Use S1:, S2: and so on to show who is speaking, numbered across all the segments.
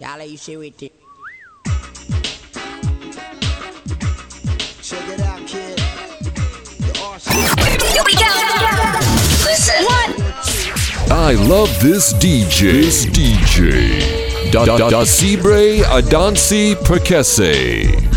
S1: Y'all with it.
S2: Check it out, kid.
S3: Listen. What?
S4: I love this DJ. This DJ. Da da da Sibre Adansi Perkese.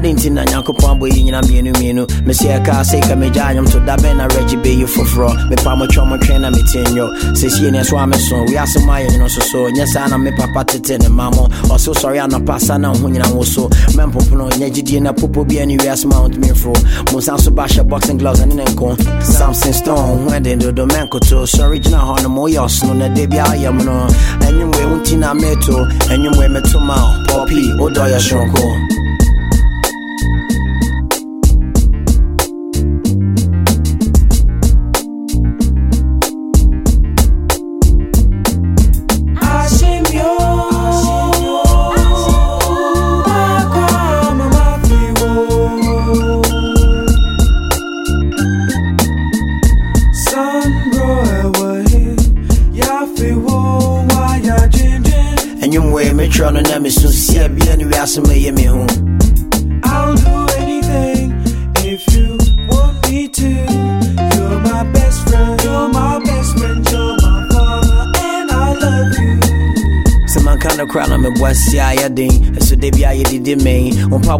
S5: Ade nti na nyankopɔn abɔ yi nyina mmienu mmienu mesɛ ɛkaa sɛ ka megya anwom to da bɛn na regye bɛyi foforɔ mepa motwɛ mo twɛn na metie nnwɔ sɛsie ne so a meso wiase mu ayɛ so so. Me papa tete ne ma mo ɔso oh, sɔre anɔpa sa na ho nyina wo so. Mɛmpopono nyɛ na popo bia ne wiase ma wontumi mforo mo nsa boxing gloves ɛne ne samson stone ho ɛden dodo mɛnkoto sɔre gyina hɔ no ma woyɛ ɔsono na da bia woyɛ mo no. Nti na meto ɛnwomwe meto ma. Pɔpi wodɔ yɛ soronko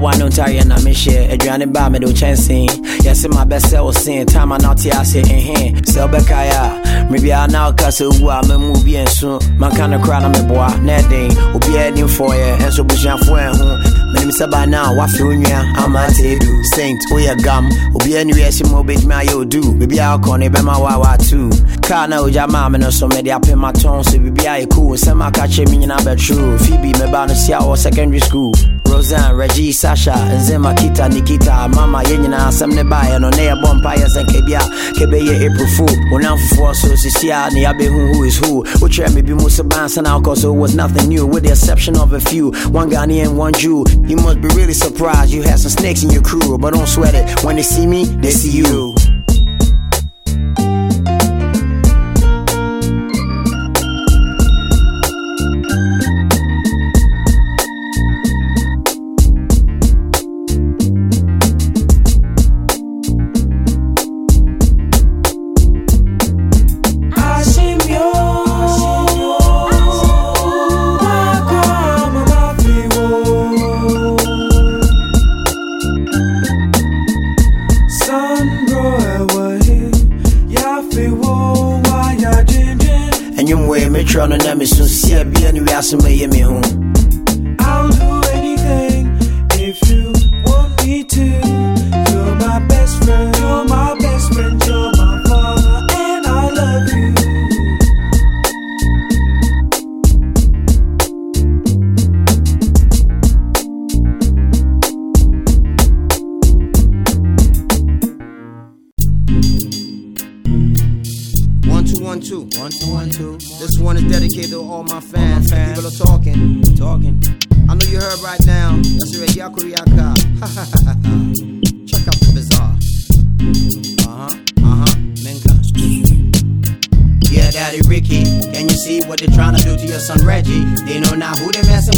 S5: wompaboa no ntareɛ na mehyɛ aduane ba a mede wo kyɛnsee yɛse mabɛsɛ wo sen time a na wote ase ɛhe sɛ wobɛkaeɛ a mebiaa na woka sɛ wowu a mamu obi ansu manka no kora na meboa na ɛden obiaa nim fɔɔyɛ ɛnso busuafoɔ ɛho menim sɛ ba now. Wafe wo nua ama teedu saint woyɛ gam obiaa ne wiase ma ayɛ odu biribiaa wokɔ no ɛbɛma wo a waatu kaa na ogya maa no so mede apem atɔn so biribiaa yɛ cool. Sɛm aka kyerɛ me nyinaa bɛtrue phoebe meba no sia wɔ secondary school rosan reggie sasha nzema kita nikita mama yɛ nyinaa asɛm ne baeɛ no na yɛbɔ mpayɛ sɛ nkɛbi a kɛbɛyɛ april fool. Fofoɔ so sisi a ne yɛabɛhu who is who? Wokyerɛ me bi mu so ban na wokɔ was nothing new with the exception of a few. One Ghanaian one Jew you must be really surprised you had some snakes in your crew but don't sweat it. When they see me they see you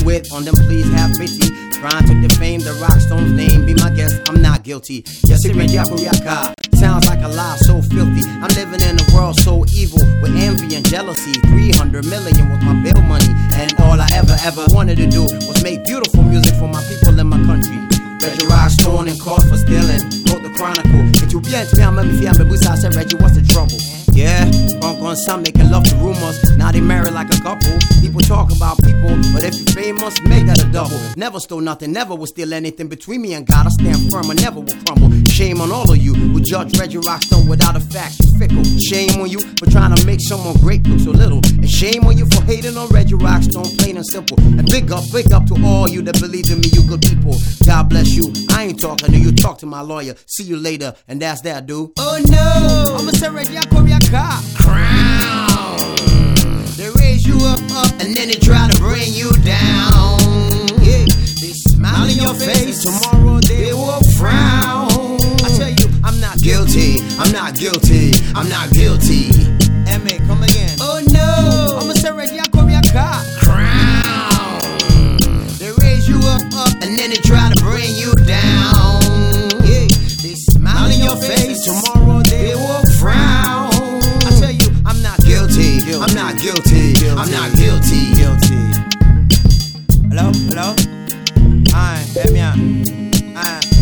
S5: they with. On them, please have pity. Trying to defame the Rockstone's name. Be my guest, I'm not guilty. Yes, it Reggie Sounds like a lie, so filthy. I'm living in a world so evil with envy and jealousy. 300 million was my bill money, and all I ever, ever wanted to do was make beautiful music for my people in my country. Reggie Rockstone and caught for stealing. Quote the Chronicle. It will be to me, a me, I said, Reggie, what's the trouble? Yeah, bunk on some making love to rumors. Now they married like a couple. People talk about people, but if you famous, make that a double. Never stole nothing, never will steal anything between me and God. I stand firm, I never will crumble. Shame on all of you who judge Reggie Rockstone without a fact. Fickle. Shame on you for trying to make someone great look so little. And shame on you for hating on Reggie Rockstone, plain and simple. And big up, big up to all you that believe in me, you good people. God bless you. I ain't talking to you, talk to my lawyer. See you later, and that's that, dude. Oh no, I'ma say Reggie, I call me a cop. Crown. They raise you up, up, and then they try to bring you down. Yeah, they smile in your face. Tomorrow they I'm not guilty. I'm not guilty. Emmy, come again. Oh no, I'm a surrender. I call me a cop. Crown. They raise you up, up, and then they try to bring you down. Yeah, they smile in your face. Tomorrow they will frown.
S2: I tell you, I'm not guilty. guilty. I'm not guilty. guilty. I'm not guilty. Guilty. Hello, hello. Hi, Emmy. Hi.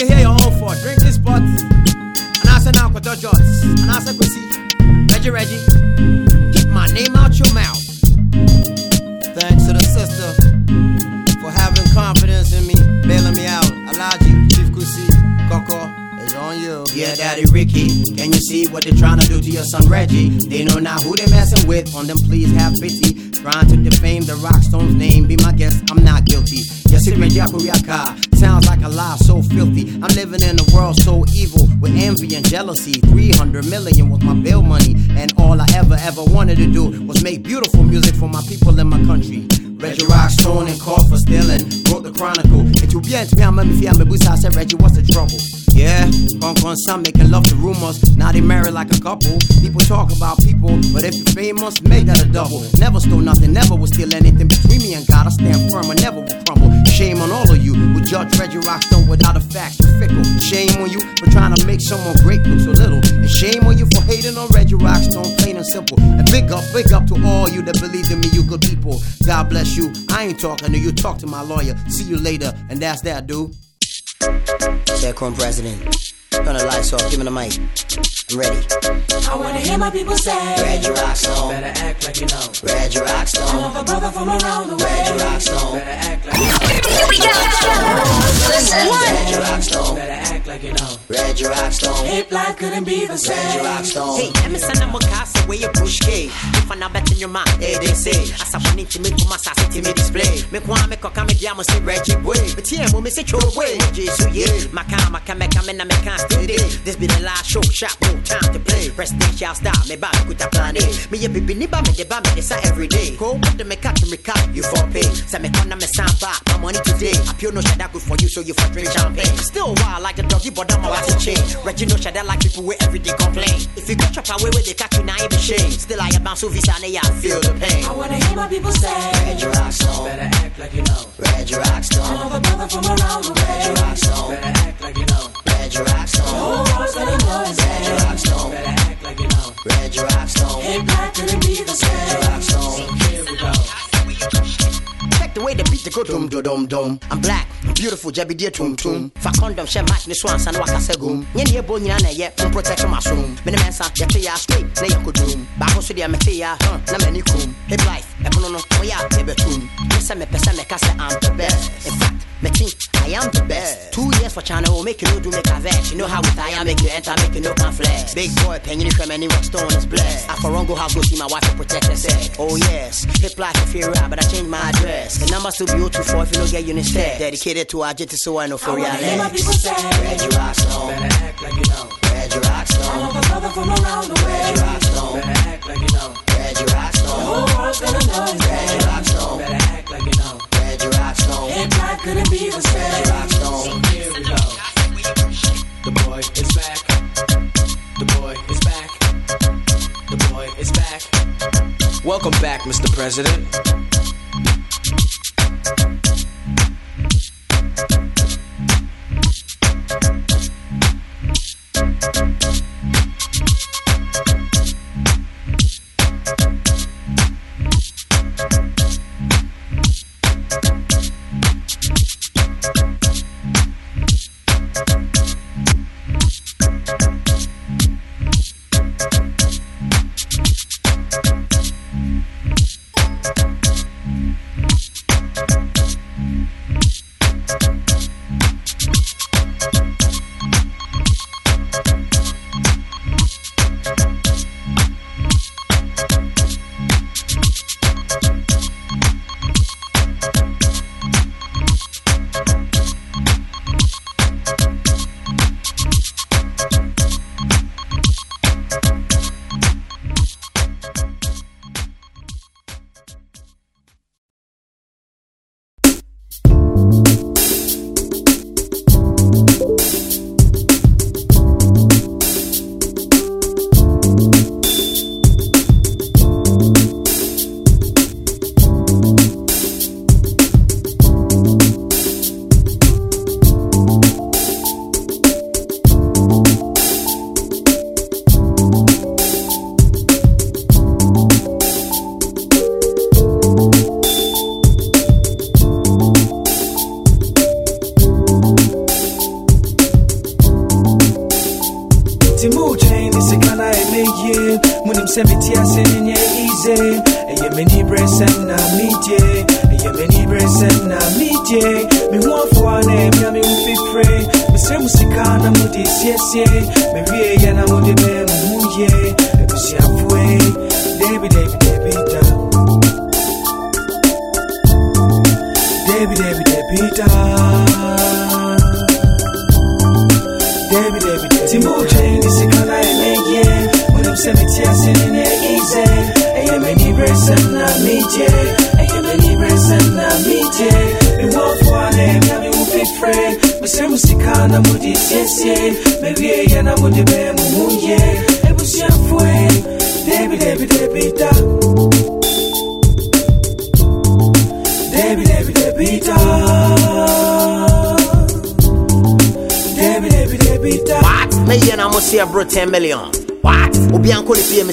S2: You hear your own for? Drink this bud. And I said now, Koto Joyce. And I said, Chrissy, Reggie, Reggie, keep my name out your mouth. Thanks to the sister for having confidence in me, bailing me out. Alaji, Chief Kusi, Coco, it's on you. Yeah, Daddy Ricky, can you see what they're trying to do to your son Reggie? They know now who they're messing with. On them, please have pity. Trying to defame the Rockstone's name. Be my guest, I'm not guilty. Yes, it Reggie Akuriaka. Sounds like a lie so filthy. I'm living in a world so evil with envy and jealousy. 300 million was my bill money, and all I ever, ever wanted to do was make beautiful music for my people in my country. Reggie Rockstone and caught for stealing. Wrote the chronicle. Et tout bien, tu viens me fier, me boost. I said, Reggie, what's Some making love to rumors. Now they married like a couple. People talk about people, but if you're famous, make that a double. Never stole nothing, never will steal anything between me and God. I stand firm, I never will crumble. Shame on all of you who judge Reggie Rockstone without a fact. You're fickle. Shame on you for trying to make someone great look so little. And shame on you for hating on Reggie Rockstone, plain and simple. And big up, big up to all you that believe in me, you good people. God bless you. I ain't talking to you, talk to my lawyer. See you later, and that's that, dude. Sharecrown president. Turn the lights off, give me the mic. I'm ready.
S6: I wanna hear my people say,
S2: Reggie Rockstone.
S6: better act like you know.
S2: Reggie
S6: I
S2: Rockstone.
S6: love a brother from around the way.
S2: Reggie Rockstone.
S6: Better act like you know.
S3: Here we go. Listen.
S2: Reggie Rockstone.
S6: Better act like you know.
S2: Reggie Rockstone.
S6: Hip life couldn't be the
S2: Reggie
S6: same.
S2: Rockstone.
S5: Hey, Emerson na mukasa where you push K. If I bet in your mind, hey they say. As I want to make my sassy to me display. Make one make a come here, must say Reggie boy. But here, mo me say choro way. Jesus yeah. My car, my car, my car, and I This be the last show, shop, no time to play. Presidential star, me back with a plan A. Me a baby ni ba me de ba me this every day. Go up to me catch me cut you for pay. Say me come me sound back my money today. I pure no shit that good for you, so you for drink champagne. Still wild like a doggy, but I'm a watch change. Reggie no shit that like people with every day complain. If you go chop away where they catch you, now you be shame. Still I bounce so visa, and I feel the pain.
S6: I wanna hear my people say,
S2: Reggie Rockstone.
S6: better act like you know.
S2: Reggie
S6: I
S2: Rockstone.
S6: love a brother from around the
S2: Reggie
S6: way.
S2: Rockstone.
S6: Better act like you know.
S2: Reggie Rockstone.
S6: Whole world's gonna know his
S2: Reggie
S6: name.
S2: Rockstone.
S6: Better act like you know.
S2: Reggie Rockstone.
S6: Hip life couldn't be the same.
S2: Rockstone.
S6: Here we go.
S5: Check the way the beat go dum dum dum dum. I'm black, I'm beautiful, Jabby dear tum tum. Fa condom share match ni swans and waka segum. Nye ni ebo nyina na ye, um protect my soom. Me ne mensa, ye te ya straight, na ye kodum. Ba ho so dia me te ya, huh, na me ni kum. Hip life, e bono no, o ya e betum. Me se me pese me kase I'm the best. In fact, me think I am the best. Two years for China will make you know do make a vex. You know how it I am, make you enter, make you know can flex. Big boy, penny ni from any rock stone is blessed. I for go house go see my wife and protect herself. Oh yes, hip life if you're right, but I changed my address. The number still be 024 if you don't get you instead. Dedicated to our jet so I know for real.
S6: wanna hear my
S5: legs.
S6: people say,
S2: Reggie Rockstone.
S6: better act like you know.
S2: Reggie
S6: I
S2: Rockstone.
S6: love a brother from around the way.
S2: Reggie Rockstone.
S6: Better act like you know.
S2: Reggie Rockstone.
S6: Whole world's gonna know
S2: Reggie
S6: name.
S2: Rockstone.
S6: Better act like you know. Hip life couldn't be the same.
S2: Rockstone.
S6: Here we go. The boy is back. The boy is back. The boy is back.
S7: Welcome back, Mr. President.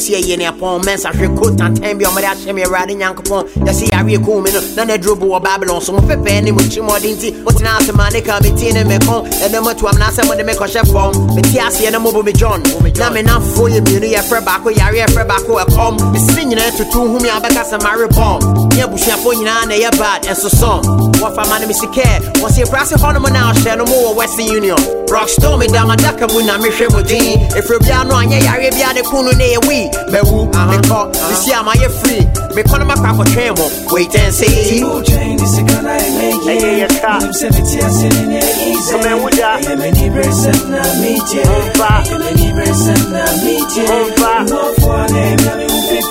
S6: Ne me
S5: sɛ yɛyɛ ne apɔn mɛnsa hwe ko tantan bi a ɔmɔde ahyɛ me awurade nyankopɔn yɛse yareɛ kum me no na na aduro bo wɔ babylon. So mo pɛpɛɛ ne mo kyirimɔde nti motena ase ma ne ka metii ne mekɔn ɛnɛ matu am naasɛ mode me kɔhyɛ fam mete aseɛ ne mobo me john. Na me nafoɔ yɛ mmienu yɛfrɛ baako yareɛ yɛfrɛ baako ɛkɔm mesene nyinaa tutu hu me a bɛka sɛ mare bɔm ne abusuafoɔ nyinaa na ɛyɛ bad ɛnso sɔm wɔfa ma no me sikɛɛ wɔse akura se hɔ nom na ɔhyɛ no wɔ western union. Rockstone meda madaka mu na mehwɛ mo din ɛfiri biara no anyɛ yareɛ biara ne ku no ne yɛ wi mawu mekɔ mesi a mayɛ firi mekɔ no makɔ akɔtwɛn mo wait and see.
S6: Timo twɛn ne sika na ɛmɛyɛ
S5: Ɛyɛ yɛ ka.
S6: wonim sɛ mete ase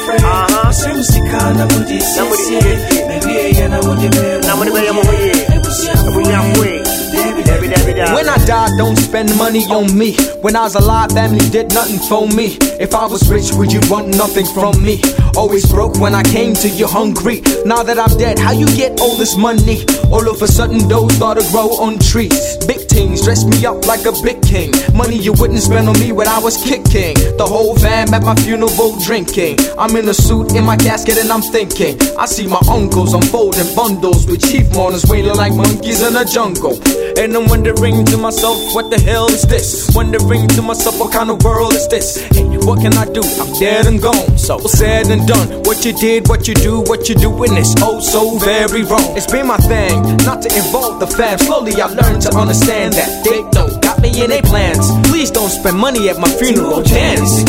S6: ne ne easy
S5: Come and would
S8: When I die, don't spend money on me. When I was alive, family did nothing for me. If I was rich, would you want nothing from me? Always broke when I came to you hungry. Now that I'm dead, how you get all this money? All of a sudden, those start to grow on trees. Big things dress me up like a big king. Money you wouldn't spend on me when I was kicking. The whole fam at my funeral drinking. I'm in a suit in my casket and I'm thinking. I see my uncles unfolding bundles with chief mourners wailing like monkeys in a jungle. And I'm wondering to myself, what the hell is this? Wondering to myself, what kind of world is this? Hey, what can I do? I'm dead and gone. So said and done. What you did, what you do, what you doing is oh so very wrong. It's been my thing not to involve the fam. Slowly I learned to understand that they don't got me in their plans. Please don't spend money at my funeral dance.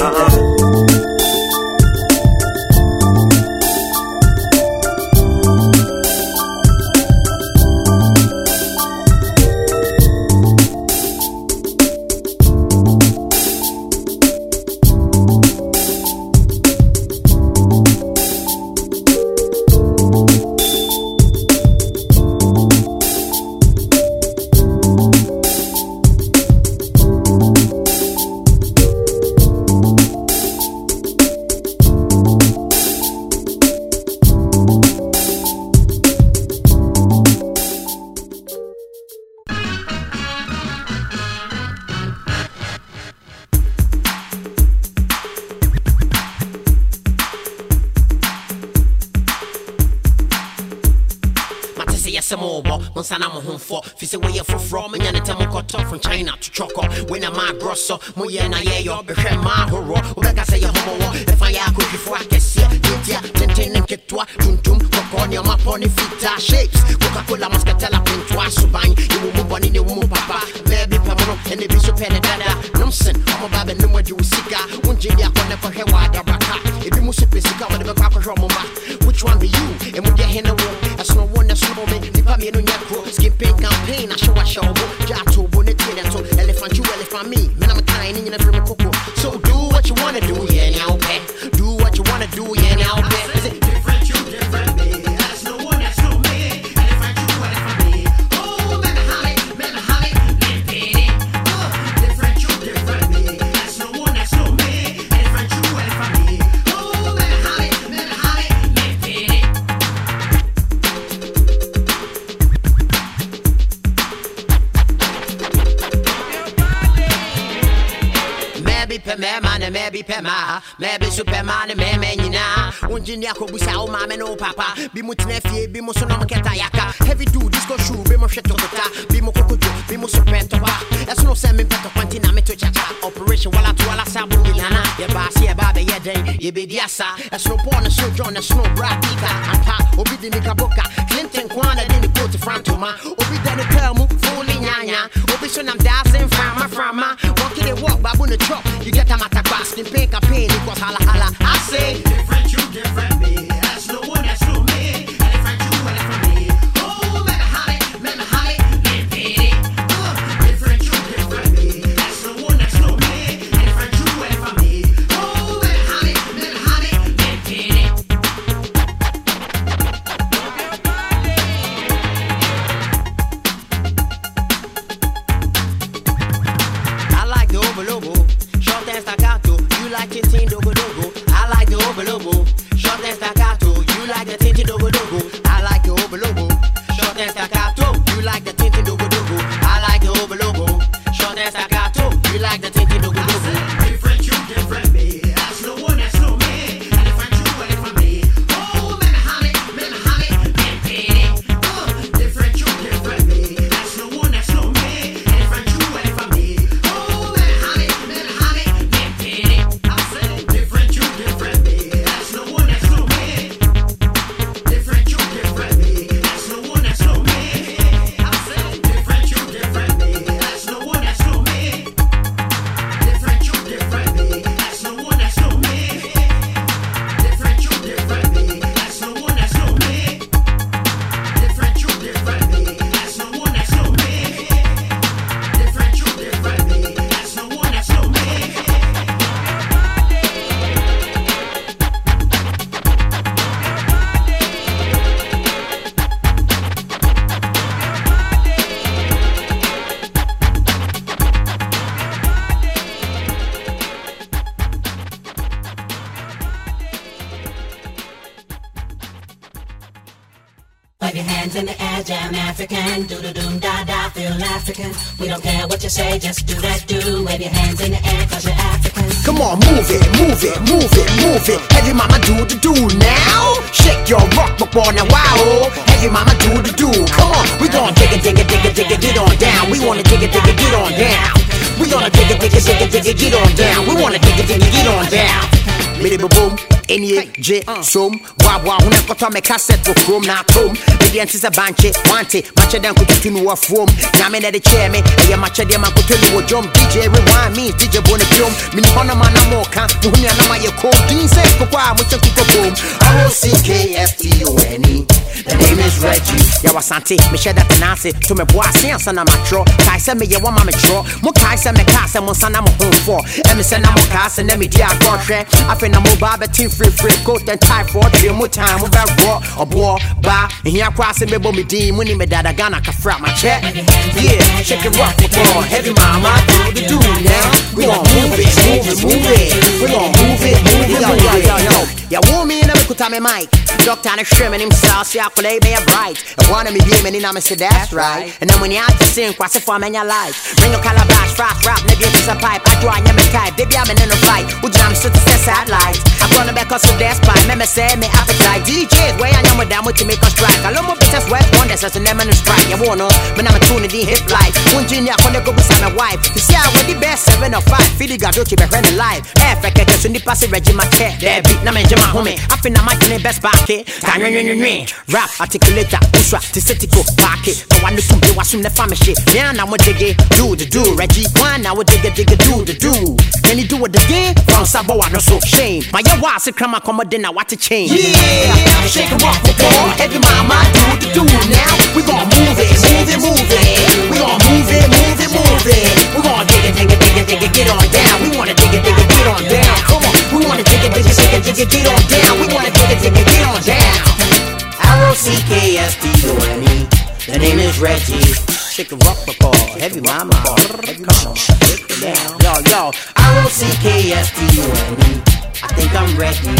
S6: Uh-huh.
S5: Wei na maaborɔ so moyɛ na yɛyɔ bɛhwɛ ma ahoroɔ wobɛka sɛ yɛ homɔwɔ ɛfa yɛ akɔhwifo akɛseɛ yɛtia tenten ne nketewa tuntum kɔkɔɔ nneɔma pɔ ne fitaa shapes coca-cola maskatela pentoa soban yɛwɔ mu bɔne ne wo mu papa baabi pɛ mo no ɛne bi so pɛ ne dada nomsen ɔmɔba bɛnom ade wo sika wongye de akɔ ne kɔhwɛ wɔ adabraka ebi mu so pɛ sika wɔde bɛkɔ akɔhwɛ ɔmo ma which one be you? Ɛmu deɛ hene wo ɛsono wo ne sono me nipa mmienu nyɛ koro skin pain campaign ahyɛ wahyɛ wo bo you elephant me menam kae ne nyina firi me koko so superman, me oh mama, no papa. Be mutinefie, be musonam ketayaka. Heavy do disco shoe, kokojo, be mo supertoba. That's no semi peto quantina me to chacha. Operation wala to wala sabu nana. Ye basi, ye babe, ye day, ye be diasa. That's no porn, a snow John, a snow bradika. Anka, obi di. Clinton Kwana, the go to Frantoma. Obi the term, fooling nyanya. Obi son I'm dancing my. Walking the walk, babu the chop. You get a matter cross, in pay a pain, was hala hala. I say, different you, different me.
S9: Wave your hands in the air, jam African. Do the doom da da, feel African. We don't care what you say, just do that do. Wave your hands in the air, cause you're African.
S5: Come on, move it, move it, move it, move it. Heavy mama do the do now. Shake your rock before now, wow. Heavy mama do the do. Come on, we gonna dig it, dig it, dig it, dig it, get on down. We wanna dig it, dig it, get on down. We gonna dig it, dig it, dig it, dig it, get on down. We wanna dig it, dig it, get on down. Mede boom, enie, je, uh. som Wawa, koto me cassette wo chrome na tom Mede enti se banche, eh, wante kututu nu wa from Nyame ne de chair me. Eye mache de man kutu nu wa jom DJ rewind me, DJ bone biom Mini hono man na moka Muhuni anama ye cold Din se kukwa, muche kuko boom. R-O-C-K-S-T-O-N-E The name is Reggie. Yawa sante, eh? me share that tenase eh? To me boa se ansa na matro Kai se me wa ma me tro Mo kai se me mo nsa na mo home for. Emi se na mo ka se ne me di akɔhwɛ Afei na mo ba bɛte frifri coat and tie for Deɛ mo time. Mo bɛrɔ Ɔboɔ ba Ehia koraa se mebɔ me din Mo ni me dada Ghana kafra makyɛ Yeah, shake it rock before Heavy mama do the do now. We gon' move it, move it, move it. We gon' move it, move it, move it Yeah, wo me na me kuta me mic. Doctor na hwɛ me nim saa Se akɔlɛ yi bɛyɛ bright. Ɛhɔ na me bie m'ani na me se that's right. Ɛnam when you have to sing Kwase for manya life Bring your calabash, fast rap Na bie fisa pipe. Adwo anya me type Baby I'm in a fight. Wogyina me so te sɛ satellite? Agorɔ no bɛkɔ so despite Mɛmɛ sɛ me appetite. DJs where I know down with to make us strike. Alo mo bitters west wonders As a name no strike. Yeah, no Me na me tune the hip life. Wunji ni akɔne go bisa me wife. You see I the best seven or five. Fidi gado chi bɛhwɛ ne live Ɛfɛ kɛkɛ so nipa se reggie ma kɛ Dɛbi na me ngye ma home Afe na ma gene best back it Ka nwenwenwenwen Rap articulator Uswa ti setiko back it Ka wa no tum de wa sum ne fa me shit Yeah na mo diggy Do the do Reggie One na wo diggy diggy do the do Can you do it again? From Sabo wa no so shame My yeah wa se krama komode na what to change Yeah Shake it rock before Every mama do the do now We gon' move it Move it move it We gon' move it move it move it We gon' dig it dig it dig it dig it get on down We wanna dig it dig it get on down Come on We wanna dig it dig it dig it dig it get on down. We wanna dig it dig it get on down. R-O-C-K-S-T-O-N-E The name is Reggie. Shake it rock before Heavy mama uh, Heavy mama. Shake it down. Yo yo. R-O-C-K-S-T-O-N-E I think I'm ready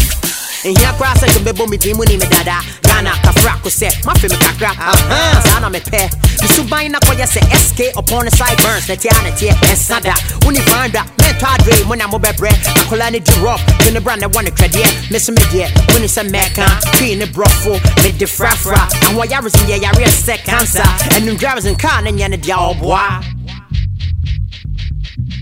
S5: nhia koraa sɛ sɛ bɛbɔ me din mu ni me dada ghana kafra uh-huh. ko sɛ mafe me kakra aha saa na mepɛ
S4: The subain na koya say SK upon the sideburns. Let ya net ya and sada. Uni find that to adre when I'm over bread. I call any drop. In the brand I want to credit. Miss me dear. When it's a mecca. Clean the brothel. Mid the frafra. And why yaris in the area sec cancer. And them drivers in car and yana dial boy.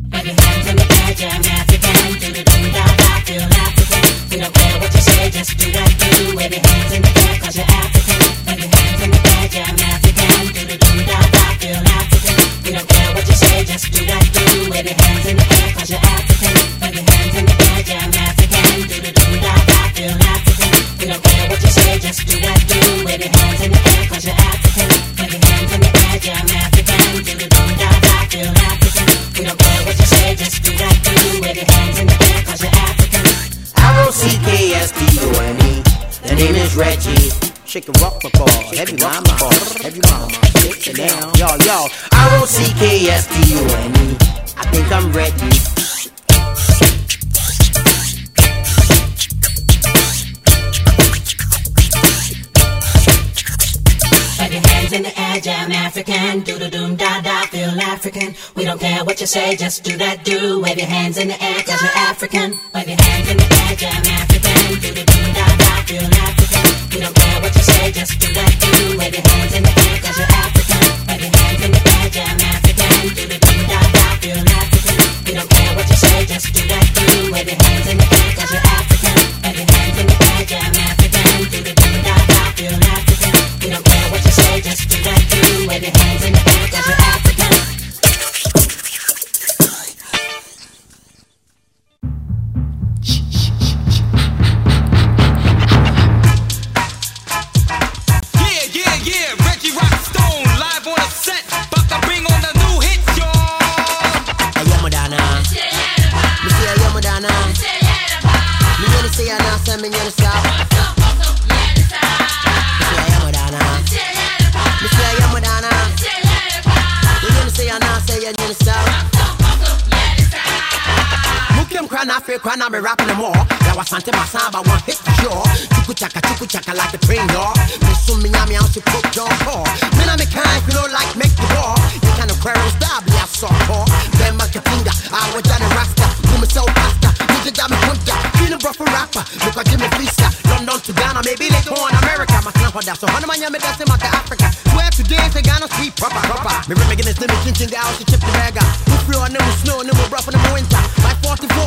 S9: Wave your hands in the air, jam African. Do the doom da da, feel African. We don't care what you say, just do you do. Wave your hands in the air, you're African. Wave your hands in the air, jam African. Do the doom da da, feel African. We don't care what you say, just do what do. Wave your hands in the air, you're African. Wave your hands in the air, jam African. Do the doom da da, feel African. We don't care what you say, just do what do. Wave your hands in the air, you're African. Wave your hands in the air, jam African. Do the doom da da, feel do do. Your hands in the air, cause you're African.
S4: R-O-C-K-S-T-O-N-E. The name is Reggie. Shake it rock ball, heavy mama, heavy mama, shake it down. Yo, yo, R-O-C-K-S-T-O-N-E. I think I'm ready.
S9: Wave your hands in the air, jam African. Do the doom da da, feel African. We don't care what you say, just do that do. Wave your hands in the air, cause you're African. Wave your hands in the air, jam African. Do the doom da da, feel African. We don't care what you say, just do that do. Wave your hands in the air, cause you're African. Wave your hands in the air, jam African. Do the doom da da, feel African. We don't care what you say, just do that do. Wave your hands in the air, cause you're African. Wave your hands
S4: Fe krana me rapping them all. Ya wasante masamba one hit for sure. Chuku chaka chuku chaka like a train door. Me sum me nyami out to cook John Paul. Me na me kind you don't like make the ball. You kind of style be a soft core. Then my katinga, I was Johnny Rasta. Do me so pasta. Nigga got me punta. Feeling rough for rapper. Look at Jimmy Fista. London to Ghana, maybe later on America. My clan for that. So honey yeah, me that's in my Africa. Swear today say Ghana sweet proper proper. Me remember this name chinching out to chip the bag out. We flew on snow, no more rough in the winter. My 44th,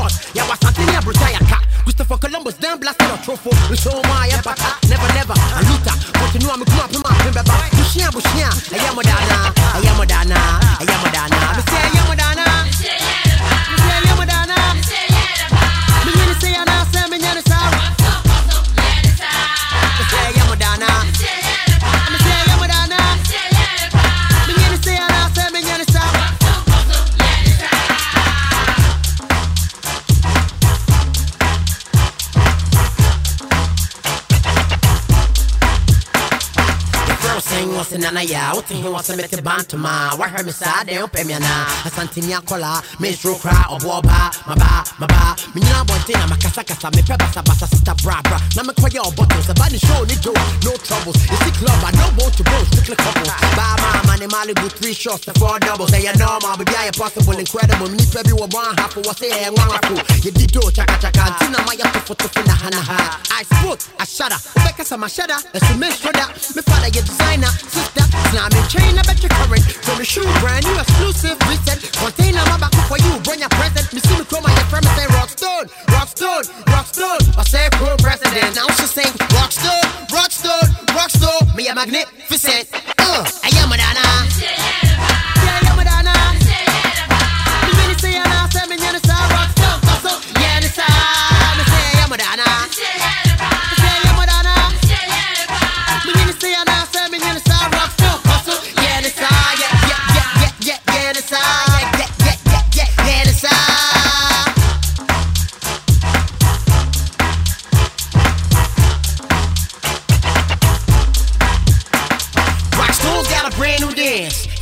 S4: Columbus, then blasted a trophy. We show my empire, never, never. And Luther, but you know I'm a come up in my pimba. Bushia, Bushia, I am Madonna, I Nana ya, what in what's in the bantama. Why her me they don't pay me na. A santinia cola, minstrel cry, or boba, my ba, my ba. Me na one thing, I'm a kasa kasa, me peba sa basa sister bra bra. Na me kwaya or bottles, a body show, ni do, no troubles. The club, I don't want to go, strictly couple. Ba ma, money Malibu, three shots, the four doubles. You normal, yeah, possible, incredible. Me be one half of what's here, one half. You did do, chaka chaka, tina maya to foot to na hana ha. I spot, I shudder, Becca sama shudder, and so make sure that me father your designer, sister, slam in chain, I bet you current. From the shoe brand new exclusive, reset, container my back for you, bring your present. Me see me come my friend, me say Rockstone, Rockstone, Rockstone. I say pro president, now she sing Rockstone, Rockstone, Rockstone. Me a magnificent, uh, I am Madonna. Yeah,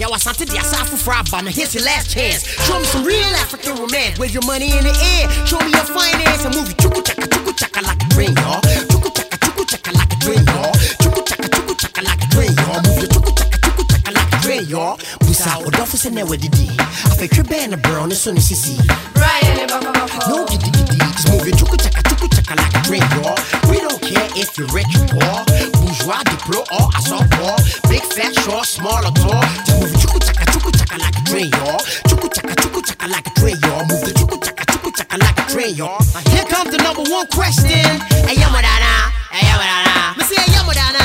S4: Now I sent the aside for fry by now. Here's your last chance. Show me some real African romance. Wave your money in the air. Show me your finance and move you chuku chaka chuku chaka like a dream, y'all. Chuku chaka chuku chaka like a dream, y'all. Chuku chaka chuku chaka like a dream, y'all. Move your chuku chaka chuku chaka like a dream,
S5: y'all. Busa odofo se newe didi. I fake your band a brown as soon as you see. Right in the No giddy giddy. Just move your chuku chaka chuku chaka like a dream, y'all care is the rich poor. Bourgeois, diplo, all I saw poor. Big fat, short, small or tall. They move chuku chaka, chuku chaka like a train, y'all. Chuku chaka, chuku chaka like a train, y'all. Move the chuku chaka, chuku chaka like a train, y'all. Here comes the number one question. Hey, yamadana, hey, yamadana. Me say, hey,
S4: yamadana.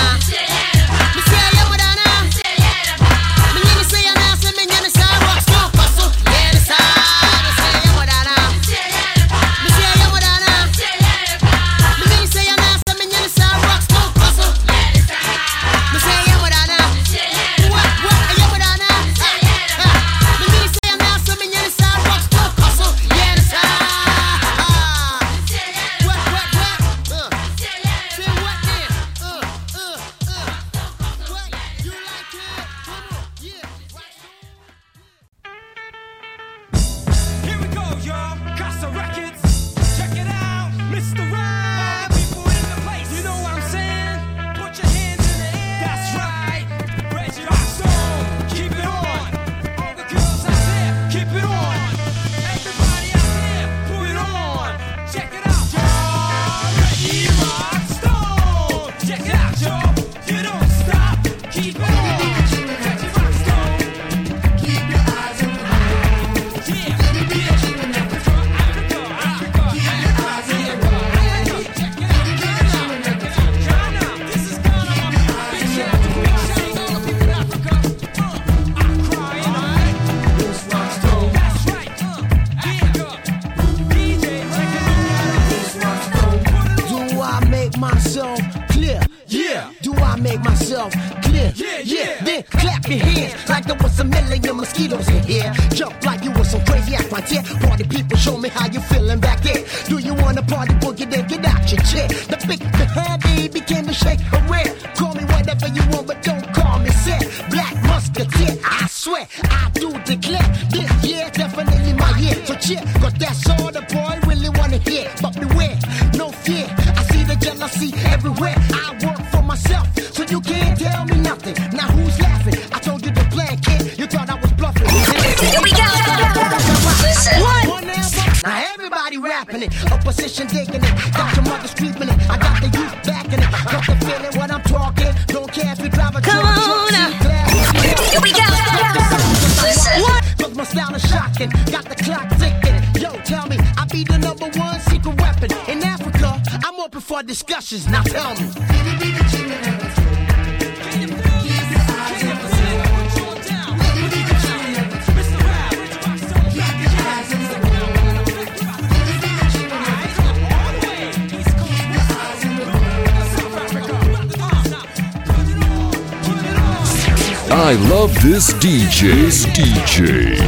S4: DJ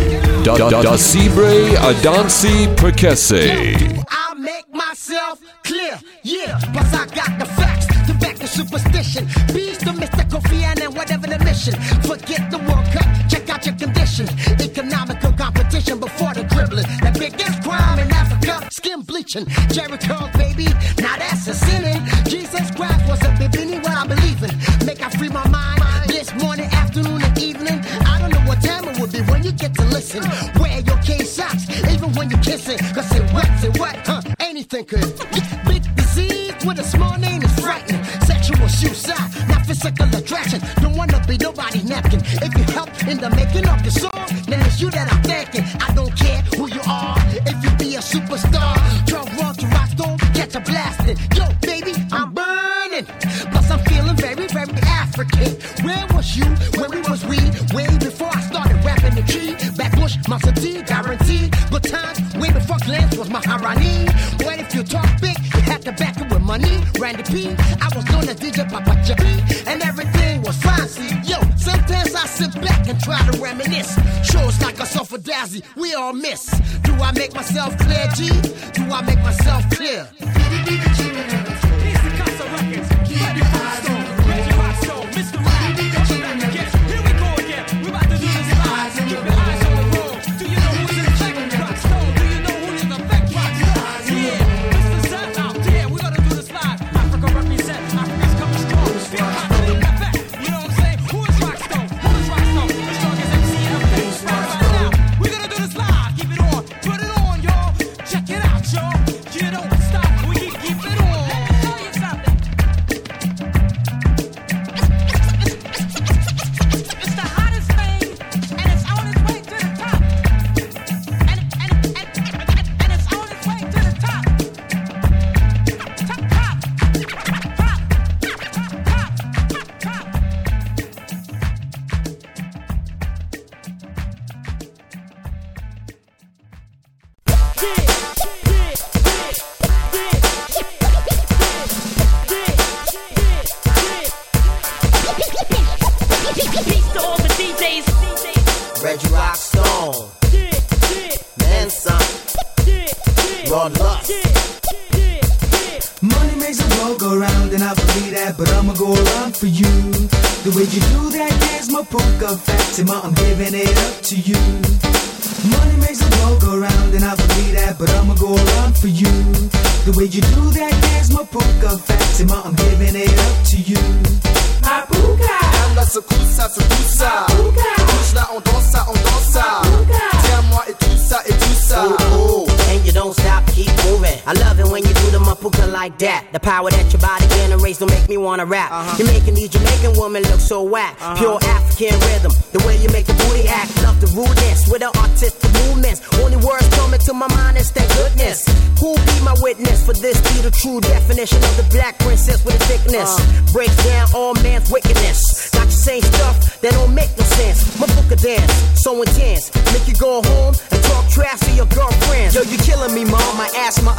S4: da da da Sibre Adansi Perkese.
S1: sick of the traction. Don't wanna be nobody napkin. If you help in the making of your song. we all miss. Do I make myself clear, G? Do I make myself clear?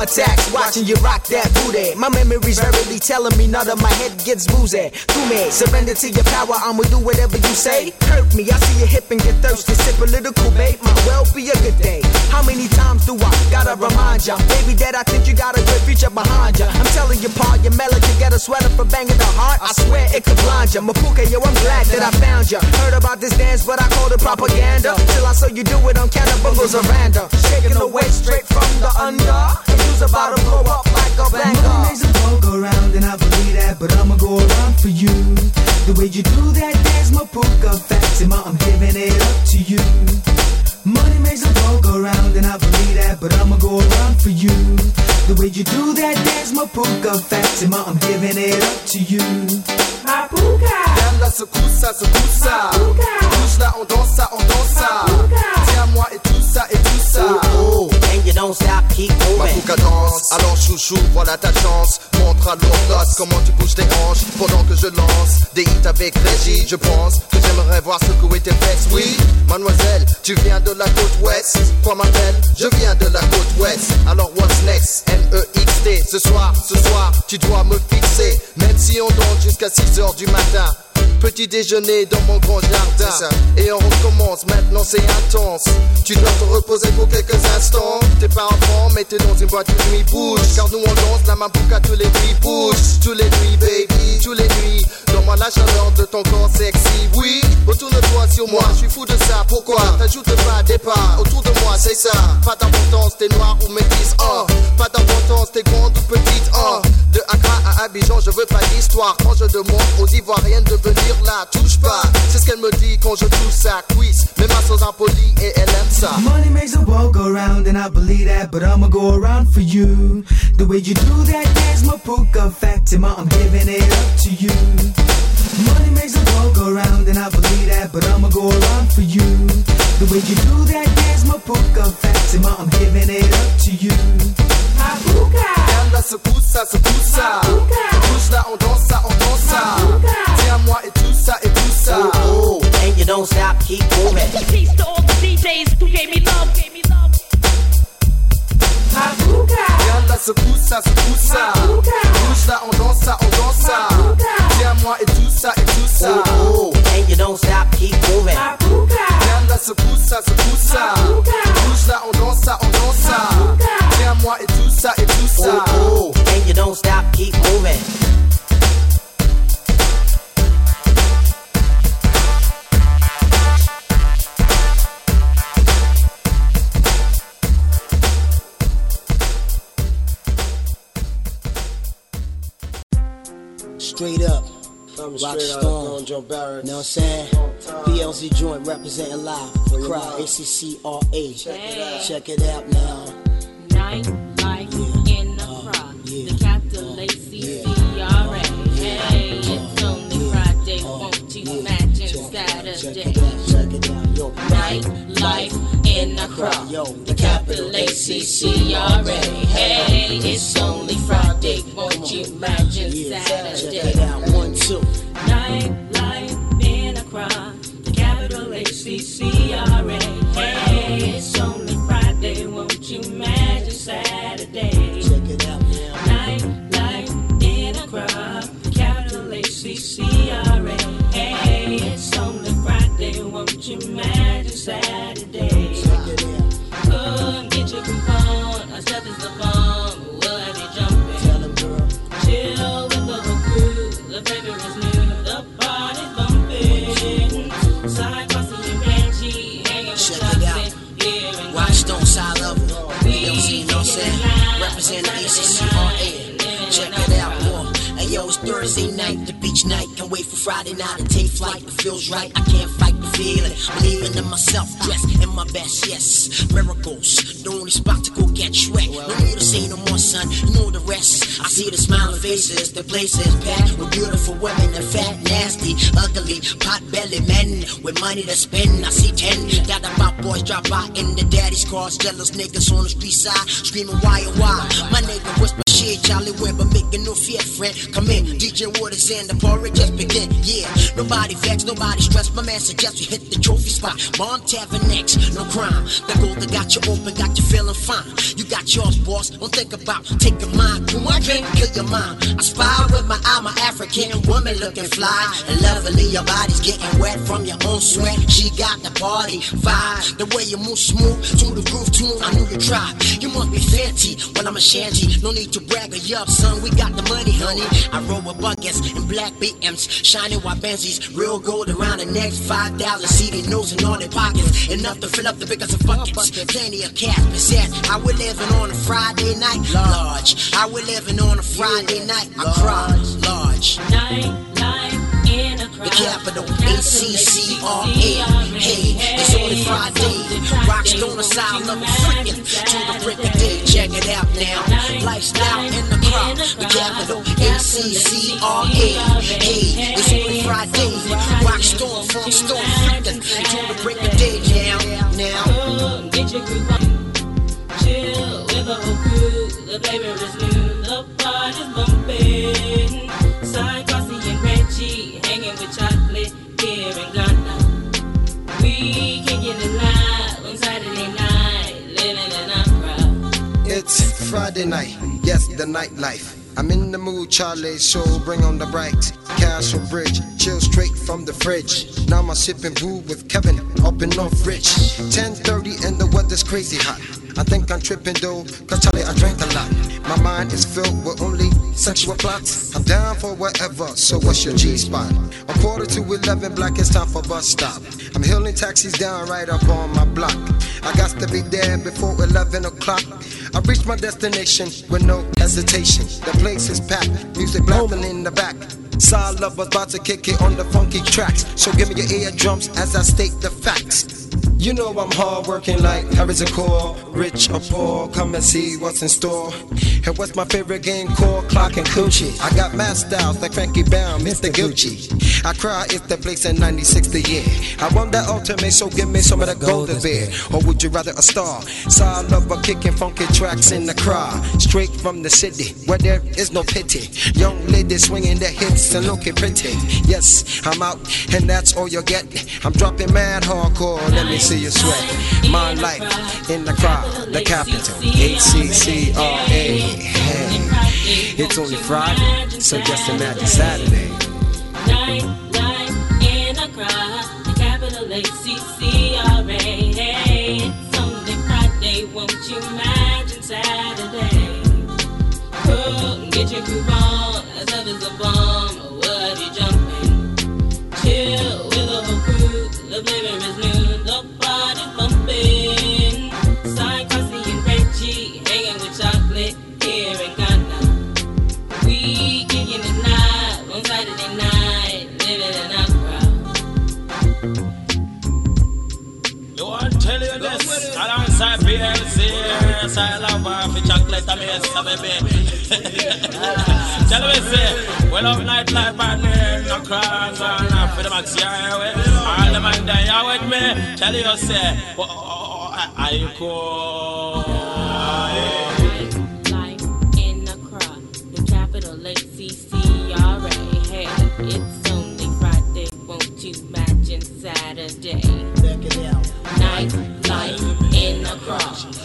S10: Attacks. Watching you rock that booty. My memory's verily telling me none of my head gets boozy. To me, surrender to your power. I'ma do whatever you say. Hurt me, I see you hip and get thirsty. Sip a little Kool-Aid. Might well be a good day. How many times do I gotta remind ya? Baby, that I think you got a good future behind ya. I'm telling you, Paul, your melody get a sweater for banging the heart. I swear it could blind ya. Mapouka, yo, I'm glad that I found ya. Heard about this dance, but I called it propaganda. Till I saw you do it on Cannibals Veranda. Shaking the weight straight from the under. And you's about to blow up like a
S1: Money makes the world go round and I believe that, but I'ma go around for you. The way you do that dance, my puka Fatima, I'm giving it up to you. Money makes the world go round and I believe that, but I'ma go around for you. The way you do that dance, my puka Fatima, I'm giving it up to you. My puka.
S11: Viens la secoue ça, secoue ça. Bouge là, on danse ça, on danse ça. Tiens-moi et tout ça, et tout ça.
S5: Ooh, and you don't stop, keep
S11: Ma
S5: moving.
S11: alors chouchou, voilà ta chance. Montre à l'ordos comment tu bouges tes hanches pendant que je lance des hits avec Régie. Je pense que j'aimerais voir secouer tes fesses. Oui, mademoiselle, tu viens de la côte ouest. Quoi m'appelle Je viens de la côte ouest. Alors what's next? N-E-X-T. Ce soir, ce soir, tu dois me fixer. Même si on danse jusqu'à 6 heures du matin. Petit déjeuner dans mon grand jardin. Et on recommence, maintenant c'est intense. Tu dois te reposer pour quelques instants. T'es pas enfant, mais t'es dans une boîte de nuit bouge. Car nous on danse la mambouka tous les nuits bouge. Tous les nuits, baby, tous les nuits. Donne-moi la chaleur de ton corps sexy. Oui, autour de toi, sur moi, je suis fou de ça. Pourquoi? T'ajoutes pas des pas autour de moi, c'est ça. Pas d'importance, t'es noir ou métis. Oh. Pas d'importance, t'es grande ou petite. Oh. De Accra à Abidjan, je veux pas d'histoire. Quand je demande aux Ivoiriennes de venir là, touche pas. C'est ce qu'elle me dit quand je touche sa cuisse. Mes mains sont impolies et elle aime ça.
S1: Money makes the world go round and I believe that, but I'ma go around for you. The way you do that dance, my puka Fatima, I'm giving it up to you. Money makes the world go round and I believe that, but I'ma go around for you. The way you do that dance, my puka Fatima, I'm giving it up to you. Puka.
S11: Viens la secoue ça, secoue ça. Bouge là, on danse ça, on danse ça. Tiens-moi et tout ça, et tout ça.
S5: Ooh, and you don't stop, keep moving.
S12: Peace to all the DJs who gave me love. Gave me love.
S11: Viens la secoue ça, secoue ça. Bouge là, on danse ça, on danse ça. Tiens-moi et tout ça, et tout ça.
S5: Ooh, and you don't stop, keep moving.
S11: Viens la secoue ça, secoue ça. Bouge là, on danse ça, on danse ça. Tiens-moi et tout ça, et tout ça.
S5: Ooh, and you don't stop, keep moving.
S4: Straight up. Rock
S11: straight out
S4: Stone.
S11: of Joe Barrett.
S4: Know what I'm saying? PLZ joint representing live. The
S11: your
S4: crowd. ACCRA.
S12: Check it out.
S4: Check it out now.
S12: Night life in the uh, crowd. The capital A-C-C-R-A. Hey, it's only Friday. Uh, Won't you imagine Saturday?
S4: Check it out. Yo.
S12: Night life in the crowd.
S4: Yo.
S12: The capital A-C-C-R-A. Hey, it's only Friday. Won't you imagine
S4: Check it out. One, two.
S12: Night capital H-C-C-R-A. Hey,
S4: Thursday night, the beach night. Can't wait for Friday night to take flight. It feels right, I can't fight the feeling. Believing in myself, dressed in my best, yes. Miracles, the only spot to go get wet. No need to say no more, son. You know the rest. I see the smiling faces, the places packed with beautiful women and fat, nasty, ugly, pot belly men with money to spend. I see ten that about boys drop out in the daddy's cars. Jealous niggas on the street side screaming why why. My nigga whisper shit, Charlie Weber making no fear, friend. Come in, DJ Waters and the party just begin. Yeah, nobody vexed, nobody stressed. My man suggests we hit the trophy spot. Bomb Tavern next, no crime. The gold that got you open, got you feeling fine. You got yours, boss. Don't think about taking mine. Do my drink, kill your mind. I spy with my eye, my African woman looking fly and lovely. Your body's getting wet from your own sweat. She got the party vibe. The way you move smooth to the groove tune. I knew you tried. You must be fancy. Well, I'm a shanty. No need to brag or you up, son. We got the money, honey. I roll with buckets and black BMs, shining while Benzies, real gold around the next 5,000 cedi notes in all their pockets. Enough to fill up the biggest of buckets. Plenty of cash, possessed. How we living on a Friday night? Large. How we living on a Friday night? I cry. Large.
S12: Night,
S4: The capital A-C-C-R-A. Hey, it's only Friday. Rocks Rock stone aside, love freaking to the break of day. Check it out now. Lifestyle in the crowd. The capital A-C-C-R-A. Hey, it's only Friday. Rock stone, funk stone, freaking to the break of day now. Now.
S2: Friday night, yes, the nightlife. I'm in the mood, Charlie, so bring on the bright. Castle Bridge, chill straight from the fridge. Now I'm sipping brew with Kevin up in North Rich. 10:30 and the weather's crazy hot. I think I'm tripping though, cause Charlie, I drank a lot. My mind is filled with only sexual plots. I'm down for whatever, so what's your G spot? A quarter to 11, black, it's time for bus stop. I'm hailing taxis down right up on my block. I got to be there before 11 o'clock. I reached my destination with no hesitation. The place is packed, music blaring in the back. Solid love was about to kick it on the funky tracks. So give me your eardrums as I state the facts. You know I'm hard working like Harry's a core, rich or poor. Come and see what's in store. And what's my favorite game called Clock and Coochie? I got mad styles like Frankie Brown, Mr. Gucci. I cry if the place in 96 the year. I want that ultimate, so give me some of that golden beer. Or would you rather a star? Solid lover kicking funky tracks in the crowd. Straight from the city where there is no pity. Young ladies swinging their hips and looking pretty. Yes, I'm out, and that's all you get. I'm dropping mad hardcore, let me see you sweat. My life in the crowd, the capital, A-C-C-R-A. Hey, it's only Friday, so just imagine Saturday.
S12: Night, night in Accra, the capital A-C-C-R-A. Hey, it's only Friday, won't you imagine Saturday? Get your groove on, as others a bomb,
S13: PLC, I love her chocolate, I mean, so baby. Tell me, say, well, up night life, and no crowds up for the max, yeah. All the man you with me? Tell you, say, oh, oh,
S12: it's only Friday, won't you imagine Saturday? Night, life in the capital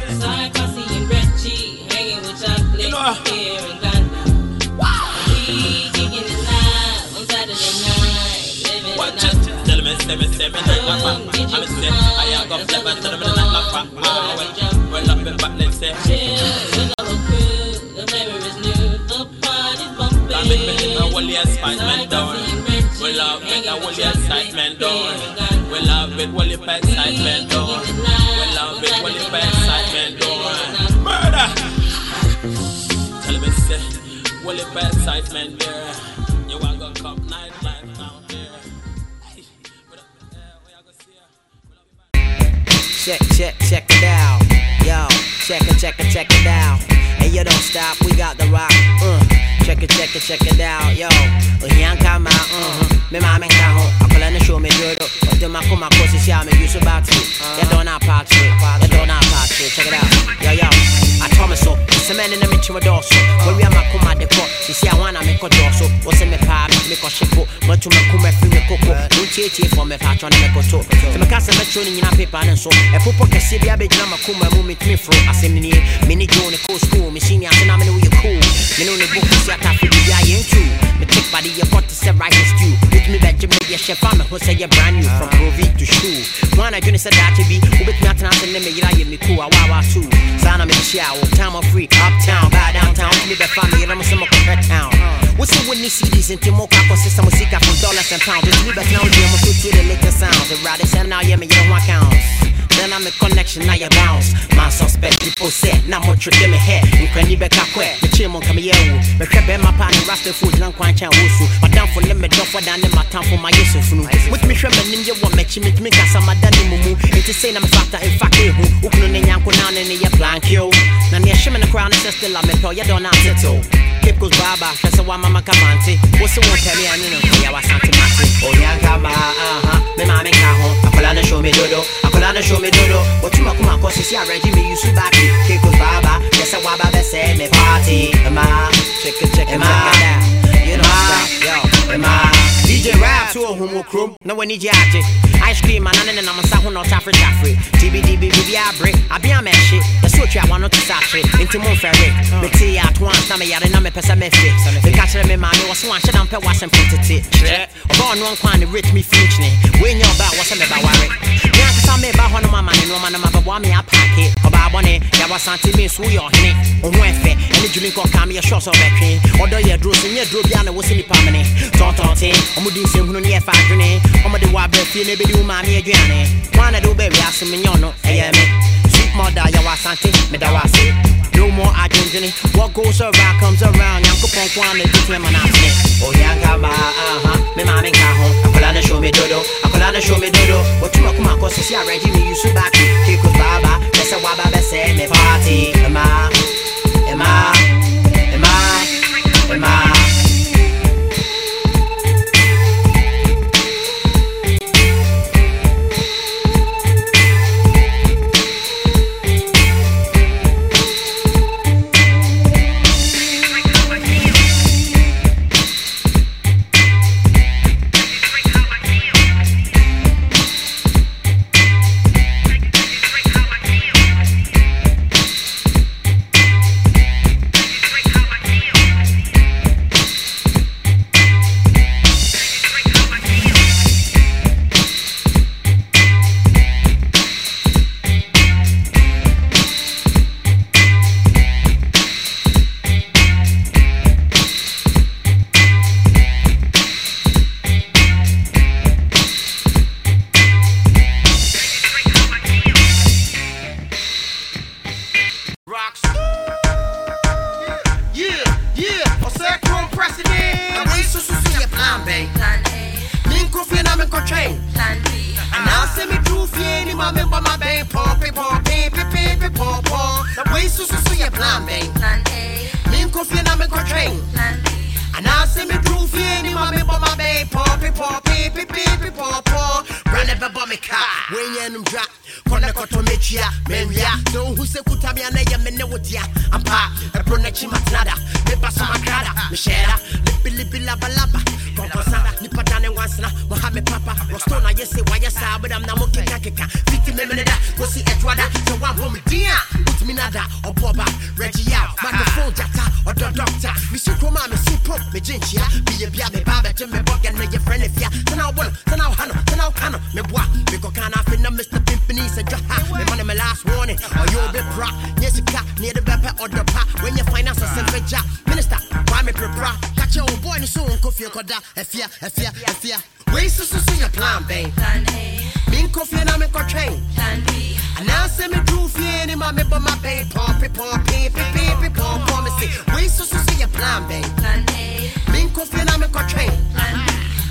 S12: We kicking it live on Saturday night. Living
S13: Watch
S12: it
S13: it. I'm it, a well, well.
S12: The
S13: whole. We love it, the whole excitement down. We love it, excitement down. Whole excitement there. You want go cup nightlife down there.
S5: Check, check, check it out. Yo, check it, check it, check it out. Hey, you don't stop, we got the rock. Uh, check it, check it, check it out. Yo, come out. Uh-huh. Me mama ka ho, akola na show me dodo. Ote makoma kosi si ame yusu batu. Ya don't have party, ya don't have party. Check it out. Yo, yo, I told me so. Se mene na me chimo doso. Where we are makoma de ko. Si awana me ko doso. Wose me pa me me ko shipo. Matu me kume fi me. Nuntie tie for me fa chone me ko to. Se me kasa me nyina paper ne so. E popo kesi bia be gyina makoma mu me timi fro. Asem ni nie. Me ni jo ne school. Me sini ase na me ne cool. Me no ne book bi ya yen tu. Me take body your got to say right stew. With me bet you me be chef am who say you brand new from Provi to shoe. One I journey said that to be. Ubet me atana se ne me ye me cool. Wa wa too. Sana me chia. Time of free. Uptown, bad downtown. Me be family. I'm some compare town. What's you see these into more kako system music from dollars and pounds. It's me bet now you must to the latest sounds. The ride is now yeah me you don't want counts. Then I'm a connection, you bounce. My suspect people say, now more trick them ahead. You can never quit. The chim on come here. The crab and my pan and rasta food, and quite chan wusu. But down for limit, don't for down in my town for my Yusuf. With me, Sherman, ninja one match, me make us some madani mumu. It's say I'm a factor in fact, who Ukun and Yanko down in the plank yo. Now near shim in the crown, it's still a me tell you don't have to. Cape goes baba, that's a one mama camanti. What's the one tell me? I know, I was Santa Mati. Oh, Yankama, uh huh. Me mamma cajon, Akolana show me dodo, Akolana show me dodo. What you makuma kosi si me you subaki. Kekos baba, yes a waba bese me party. Emma, check it, check it, Emma. You know stop, yo, Emma. To a homo chrome, no one need yache. Ice cream, and then I'm a sahu not afri tafri. TBDB, BB abre, I be a meshi. The switch I want to sache, into more ferry. Me tea at once, na me yare na me pesa me fit. The catch me mammy was one shit and pe was and put it. About one quan rich me functioning. When you're about what's a me about worry. Yeah, cause I'm about one of my money, no man, I'm about me a packet. About bonnet, ya was anti me so your knee. On Wednesday, and the Julian call come your shots of a train. Although you're dressing your drove down, was in the permanent. Tonton, I'm with this in here factory. I'm the wild breath, you never do mammy a granny. One I do baby, I see me, mother, ya was anti, me da was it. No more I What goes around comes around. Yanko pon kwan the different man I Oh yanka ma uh-huh. Me mama ka home. Akola na show me dodo. Akola na show me dodo. You kuma ko sisi arrange me so back. Kiko baba. Besa waba bese me party. Emma. Emma.
S4: Ɔdɔ pa wanyɛ finance asɛm fɛgya minister why me prepra kakyɛ wo boy no so wo nkɔ fie kɔda afia afia afia wei susu so yɛ plan bɛn menkɔ fie na mekɔtwɛn anaasɛ meduru fie ne ma mebɔ ma bɛn pɔmpe pɔmpe pepepe pɔmpɔ me se wei susu so yɛ plan bɛn menkɔ fie na mekɔtwɛn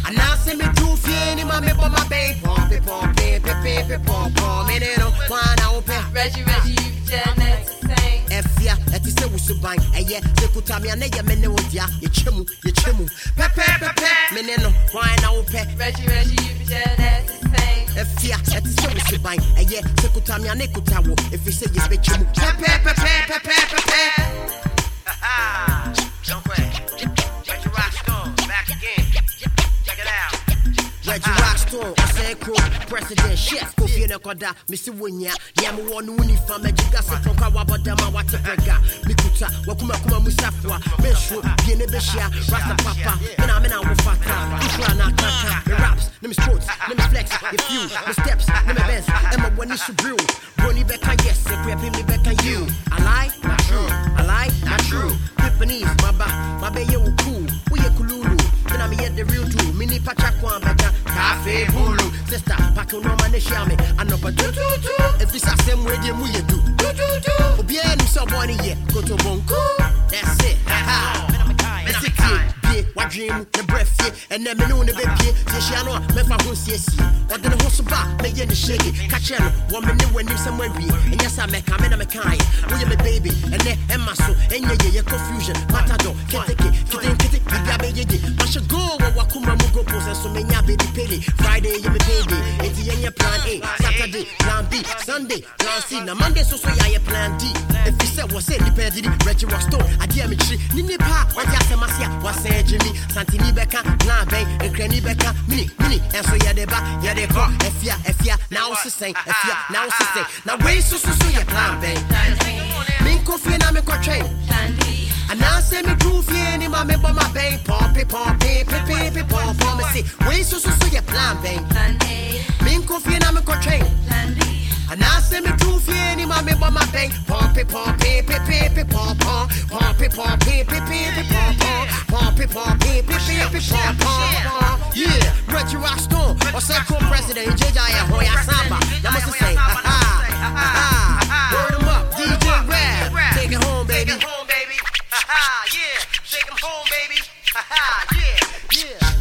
S4: anaasɛ meduru fie ne ma mebɔ ma bɛn pɔmpe pɔmpe pepepe pɔmpɔ me ne no kwana wopɛ
S12: Reggie, Reggie, you Janet, sing.
S4: Ɛfia ɛte sɛ wosuban ɛyɛ sɛ kuta me a ne yɛ me ne wo dea yɛkyɛ mu yɛkyɛ mu pɛpɛpɛpɛ me ne no. Kwan na wopɛ
S12: Reggie, Reggie, you Janet, sing.
S4: ɛfia ɛte sɛ wosuban ɛyɛ sɛ kuta me a ne kuta wo ɛfiri sɛ yɛbɛkyɛ mu pɛpɛpɛpɛpɛpɛpɛ wo nya nea mewɔ no wo nifa magyiga se trɔnka wabɔdam a wate brɛga mekuta wakumakuma mu safoa mɛnsuo bie ne bɛhyia rasta papa mena mena wo fata wokura na akaka me raps ne me sports ne me flex yɛ few me steps ne me bens ɛma w'ani so brew broni bɛka yes ɛprɛpe me bɛka you. I lie not true I lie not true Pipanese maba mabɛyɛ wo cool woyɛ kululu mena meyɛ the real do me nipa chakwan bɛka cafe bulu sister pake nɔma ne hyia me. Anɔpa tututu ɛfiri sɛ asɛm wedeɛ mu yɛ du tututu obiara nim sɛ ɔbɔ ne yɛ kotobonku that's it. Haha ɛsɛ tie bie wadwene mu ne brɛ fie ɛnɛ me ne wo ne bɛpie yɛhyia no a mɛfa ho nsiesie ɔde ne ho so ba a mɛyɛ ne hyege ka kyerɛ no wɔ me ne w'anim sɛ moawie ɛnyɛ sɛ mɛka me na mekaeɛ woyɛ me baby. And ɛnɛ ɛma so ɛnyɛ yɛ yɛ confusion. Matadɔ keteke ketenkete biribia bɛyɛgye mahyɛ go wɔ wakoma mu gopo sɛ so menya bedi pele friday yɛ me payday enti yɛnyɛ plan a. Saturday plan b. Sunday plan c. Na monday so so yɛayɛ plan d. Ɛfiri sɛ wɔ sɛ nnipa adidi regye wasto adeɛ a mekyiri ne nipa a wagye asɛm ase a wasɛn agye mi santini bɛka plan bɛn nkrani bɛka mini mini ɛnso yɛde ba yɛde kɔ ɛfia ɛfia na wo sesɛn ɛfia na wo sesɛn na wei so so so yɛ plan bɛn menkɔ fie na mekɔtwɛn anaasɛ meduru fie ne ma mebɔ ma bɛn pɔmpe pɔmpe pepepe pɔmpɔ me se wei so so so yɛ plan bɛn menkɔ fie na mekɔtwɛn anaasɛ meduru fie ne ma mebɔ ma bɛn pɔmpe pɔmpe pepepe pɔmpɔ pɔmpe pɔmpe pepepe pɔmpɔ pɔmpe pɔmpe yeah ha ha ha word 'em up DJ Rap. Take it home baby. yeah, take him home, baby. yeah, yeah.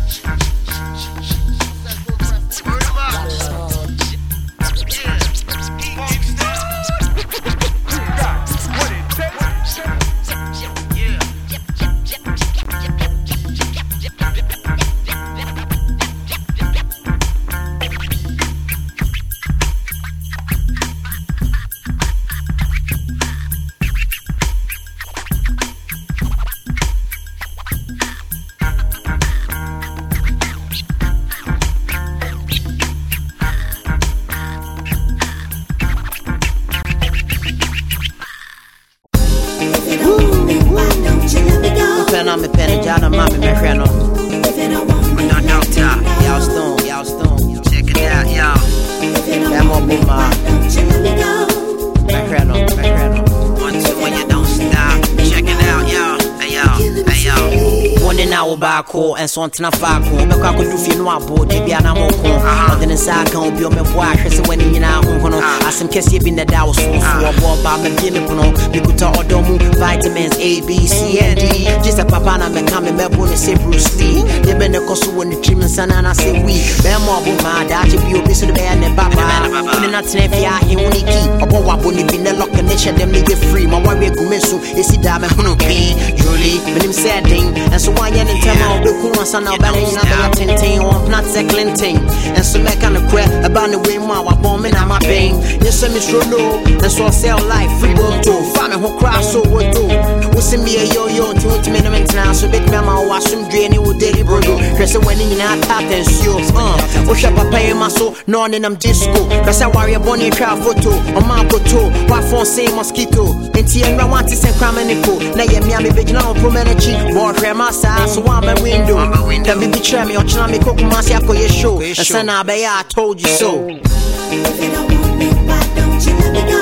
S4: Baako, ɛnso ntena faako. Wobɛkɔ akɔdu fie no abo da bia na mɔko ɔde ne nsa aka obi ɔmɛboa ahwɛ sɛ w'ani nyinaa honhono. Asɛm kɛseɛ bi na da wo soofo ɔboɔ ba mabie me pono. Mekuta ɔdɔ mu vitamins a b c and d. Gye sɛ papa na mɛka me mɛbo no sɛ bruce lee. Ne bɛ ne kɔ so wɔ ne tirim nsa no anasɛ wi bɛrima ɔbo maa daakye bi obi so de bɛyɛ ne babaa wone na tena fie ahe wo ne ki. Ɔbɔ wabɔ ne bi ne lɔke ne hyɛ dɛm ne yɛ firi ma wawe agu me so ɛsi daa mɛhono pii yoli menim sɛ den ɛnso woanyɛ ne ntɛm a wobɛku
S5: ansa na ɔbɛne nyina bɛyɛ tenten wɔmpena sɛ clinton ɛnso mɛka no korɛ ɛba ne wei mu a wabɔn me na mabɛn nyɛ sɛ mesuro no ɛnso ɔsɛl life free boto fa me ho koraa so wodo wosi meyɛ yoyo nti wontumi no mentena so bɛtumi ama wo asomdwee ne wo daily brodo hwɛ sɛ w'ani nyinaa tata nsuo Uh, wohwɛ papa yi ma so na ɔne nam disco. Hwɛ sɛ wareɛ bɔne twa foto ɔma akoto woafɔn sen mosquito? Enti ɛnwura woante sɛ krama ne po na yɛ mmea mebɛgyina wo poma no akyi wɔhwɛ ma saa so woamba window. Ka biribi kyerɛ me ɔkyena me kokoma se akɔyɛ show ɛsɛ na abɛyɛ I told you so.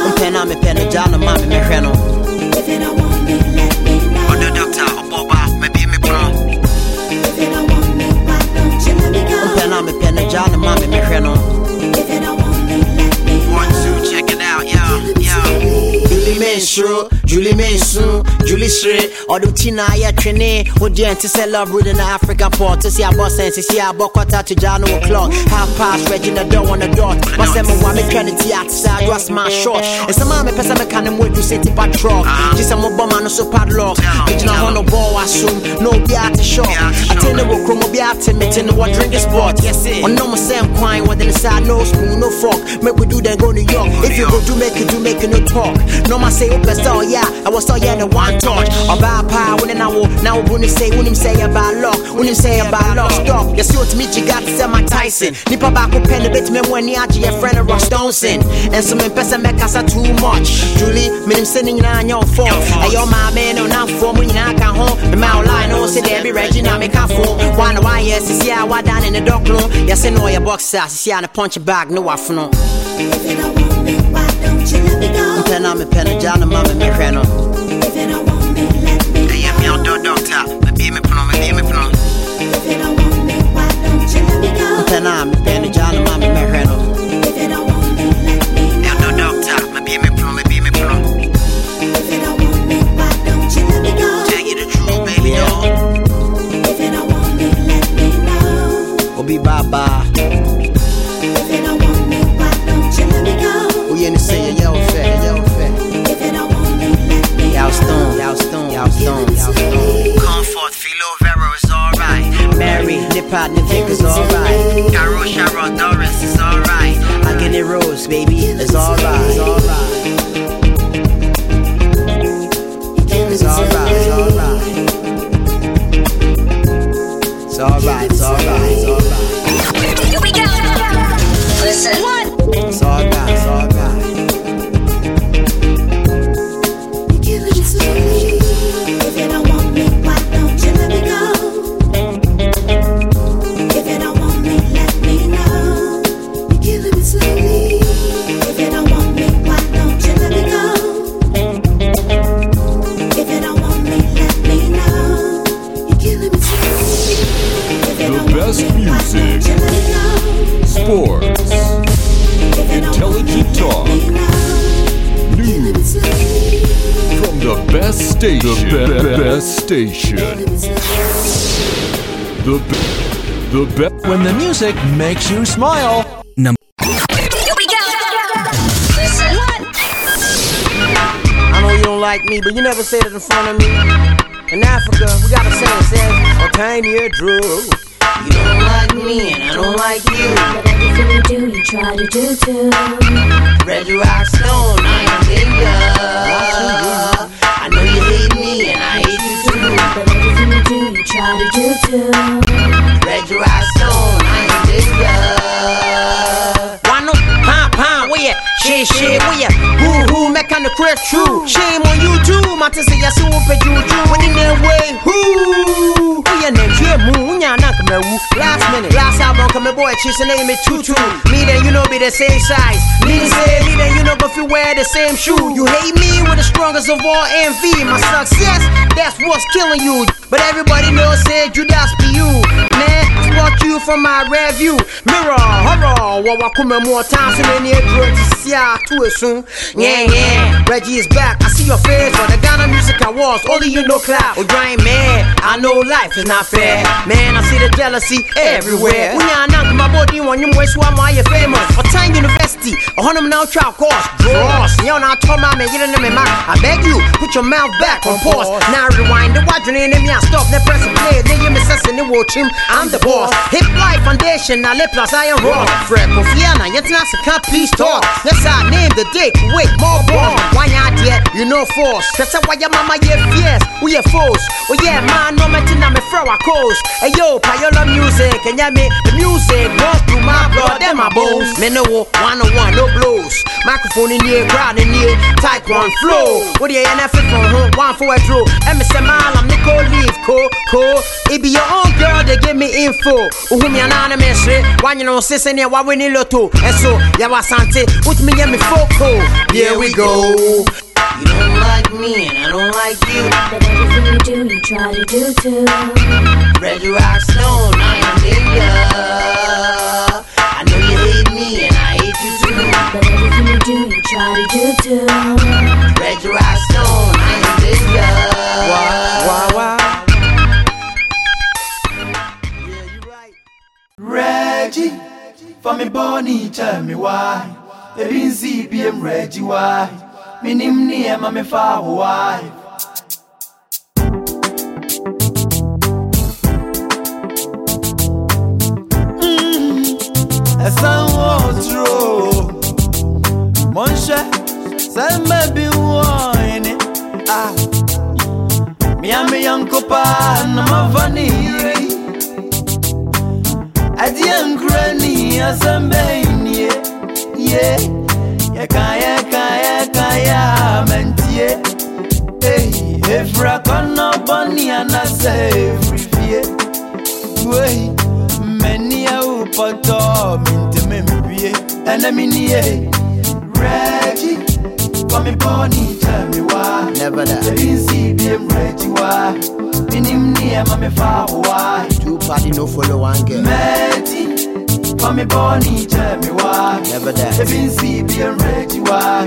S5: Mpɛ na mepɛ no gya no ma me mehwɛ no ɔdɔ dɔkta ɔbɔ ba mabie me pono mpɛ na mepɛ no gya no ma me mehwɛ no One, two, check it out, yeah, yeah. Julie Mensuro, Julie Mensu, Julie Sre, Odu Tina, ya trene, Odian to sell love in the African port, to see a boss and to see a bokota to Jano o'clock. Half past, Regina door on the dot. My seven one, me trinity at side, was my short. And some man, me pesa me can't wait to city patrol. Just a mobile no so padlock. Regina on the ball, I assume, no be at the shop. I tell the work, come be at me, tell what drinking spot. Yes, it. On no more same quine, what then side, no spoon, no fork. Make we do then go New York. If you go do, make it, do, make it no talk. No man say, oh, open store, oh, yeah. I was all yeah, the one touch. About power, when I will, now when you say, when him say about luck, when him say about luck, stop. You see what me, you got to say my Tyson. Nipa back up pen a bit, me when you your friend of Ross Johnson. And some person make us too much. Julie, me him sending on your phone. Hey, your my man, on not for me, I can home. Me my line, oh, no, say there be Reggie, now make a phone. One, why, yes, see, I down in the dock room. Yes, know your boxer, see, I punch bag, no, I know. Mpɛ na mepɛ no gya no ma me mehwɛ no ɛyɛ mea ɔdɔ dɔkta mebie me pono mebie me pono mpɛ na mepɛ no gya no Comfort, Philo Vero is alright. Mary, Nipa, Nivik is alright. Caro, Sharon, Doris is alright. Agony Rose, baby, is. It's alright. It's alright, it's alright. It's alright, it's alright, it's alright.
S4: Station. The be- best station. The be- the best.
S8: When the music makes you smile.
S3: Here we go. Listen.
S5: I know you don't like me, but you never said it in front of me. In Africa, we got a saying that says, a tiny drew. You don't like me, and I don't like you.
S14: But everything you do, you try to do too.
S5: Reggie Rockstone, I am Linda. Hate me, and I hate you too.
S14: But everything you do, you try to do too.
S5: Reggie Rockstone, I am Linda. Why no? Pom pom, where ya? Shit, shit, where ya? Who, who, make on the crib true. Shame on you too, my say, I see what you do. When in that way, who? Who ya name? Yeah, moo, nya, knock me woo. Last minute, last album, come boy, chase and name it tutu. Me then you know be the same size. Me same, me then you know if you wear the same shoe. You hate me with the strongest of all envy. My success, that's what's killing you. But everybody knows said you that's be you. Man, spot you from my rear view. Mirror, horror, what I come more times than any drug to see out to soon. Yeah, yeah. Reggie is back. I see your face for the Ghana Music Awards. Only you know cloud. Oh, ain't mad. I know life is not fair. Man, I see the jealousy everywhere. When you knock my body when you wish why my famous. Time university hundred now try course. Draws. Know, I told my man, you know me, man. I beg you, put your mouth back on pause. Now rewind the watch in me stop the press and play. Then you miss us in the watch him. I'm the boss. Hip life foundation, now lip plus I am raw. Fred Kofiana, yet not a can't please talk. Yes, I name the dick. Wait, more bomb. Why not yet? You know force. That's why your mama yeah fierce. We are force. Oh yeah, man, no matter na me throw a coast. Hey yo, Payola music, and yeah me the music runs through my blood and my bones. Me no one on one, no blows. Microphone in here, crowd in here, type one flow. What the NF from home, one for a throw. Man, I'm Nicole Leaf, cool, cool. It be your own girl, they give me info. Who me anonymous, eh? one you know, sis in here, what we need to. And eh, so, yeah, was Sante, put me in me foco. Here we go. You don't like me and I don't like you.
S9: But everything you do, you try to do too.
S5: Reggie Rockstone, I am India. I know you hate me and I hate you too.
S9: But everything you do, you try to do too.
S5: Reggie Rockstone, I am India.
S15: Wah, wah,
S16: Reggie, for me Bonnie, tell me why. Ebi nsi biem Reggie why. Minim nneɛma me fa wo why. Ẹ̀sán wo dúró? Mo ń ṣe sẹ́mẹ̀ bí wọ́n ní. Miami yankopa na mavani yiri. Adie nkurani asembeinie ye yɛka yɛka yɛ amantie ei efira kɔnɔ bɔne anasɛ efiri fie wei mmani awo pɔtɔ menteme mpie ɛnɛ menie rɛgyi kɔme bɔne kyɛ me waa
S5: Never that.
S16: ɛbinsi biem rɛgyi waa menim nneɛma mefa wo waa
S5: Two party no follow one girl.
S16: Meti, for me boni tell me why.
S5: Never that.
S16: If in see be ready why.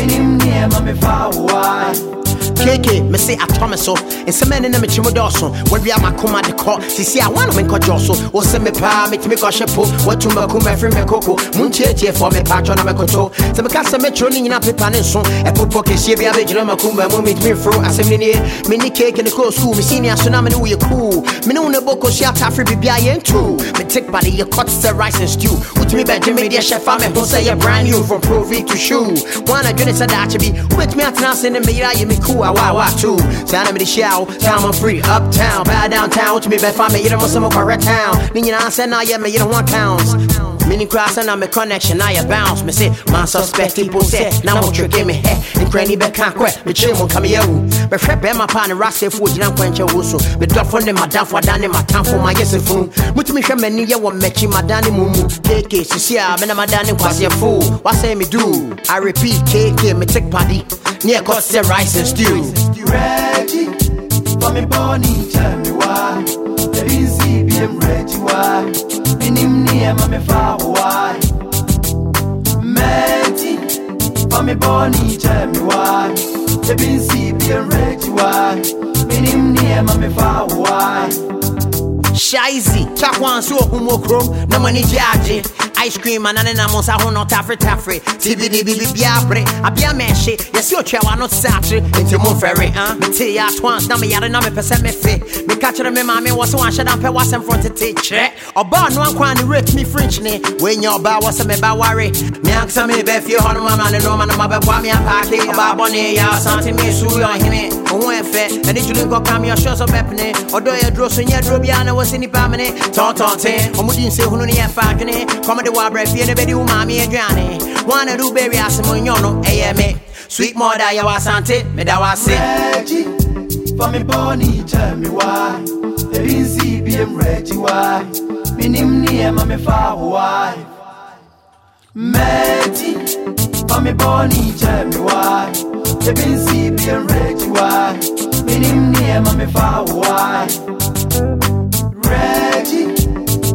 S16: In him near me fa why.
S5: KK, me say atome so nsɛm ɛne na mekyim dɔɔso wɔwia makoma de kɔ sisi a wana menkɔgyɔ so. Wo sɛ me paa metumi kɔhyɛ po watu maku mafiri me koko montiatiefoɔ mepaatwɔ na mɛkoto sɛ meka sɛ mɛkyerɛ no nyina pepa ne nso ɛpopɔ kɛsie bia bɛgyina makoma mu metumi mforo asɛm ne nie meni keke ne kɔɔ skul mesenia so na mene woyɛ cool. Mene wo ne bɔkɔhyia tafere Me yɛntu metik bade yɛkɔte sɛ rice and stew. Bɛgye me deɛ hyɛ fa me ho sɛ yɛ brand new from provi to shoe. Wana dwene sɛ daakye bi wobɛtumi atena ase ne meyera yɛ me cool awawa too saa na mede hyia wo time I'm free uptown. Bad downtown. Wotumi bɛfa me? Yere mo sɛ mokɔrɛ town. Ne nyinaa sɛ na yɛ me yere ho accounts Mini cross and I'm a connection, I a bounce. Me say, man suspect people say, now what you give me head. And cranny back can't me chill won't come here. Me prep my pan and ras if wood, and quench your also. Me duff on them, my down for down in my town for my yes fool. To me, she many ya want matching my danny mumu. KK, I'm in my danny was your fool. What say me do? I repeat, KK, me take party. Near cost the rice and stew.
S16: Reggie, for me boni tell me why. If in see be ready why. In him near me fa why. Me boni tell me why. If in see be ready why. In
S5: Shizy, chakwan so humo chrome, no money jaji. Ice cream and an amos a hono tafre tafre. TBD bibi biabre, a bia meshe. Yes, your chair no satri. Into mo ferry, huh? Me tea at once, na me yada na me pese me fe. Me catch me mama was one shut up was in front to teach. Or bar no one quan rate me French ne. When your bar was a me ba worry. Me ask me be few hono mama and no man ma be kwa me a party. Ba boni ya santi me su yo hine. Ohun efe, eni julu go kam your shows of epne. Odo ye dro so nye dro bia na was ni pa me ne. Ton ton ten, omudi nse hunu ne ye fa dwene. Come de wa bre fie ne be di wo ma me aduane. Wanna do baby asemo nyono, eye eh, me. Sweet mother ya wasante, me da wase.
S16: Reggie, for me boni tell me why. In see be ready why. Minim nneɛma me fa why. Meti, for me boni tell me why. If in see be ready why. Minim nneɛma me fa why.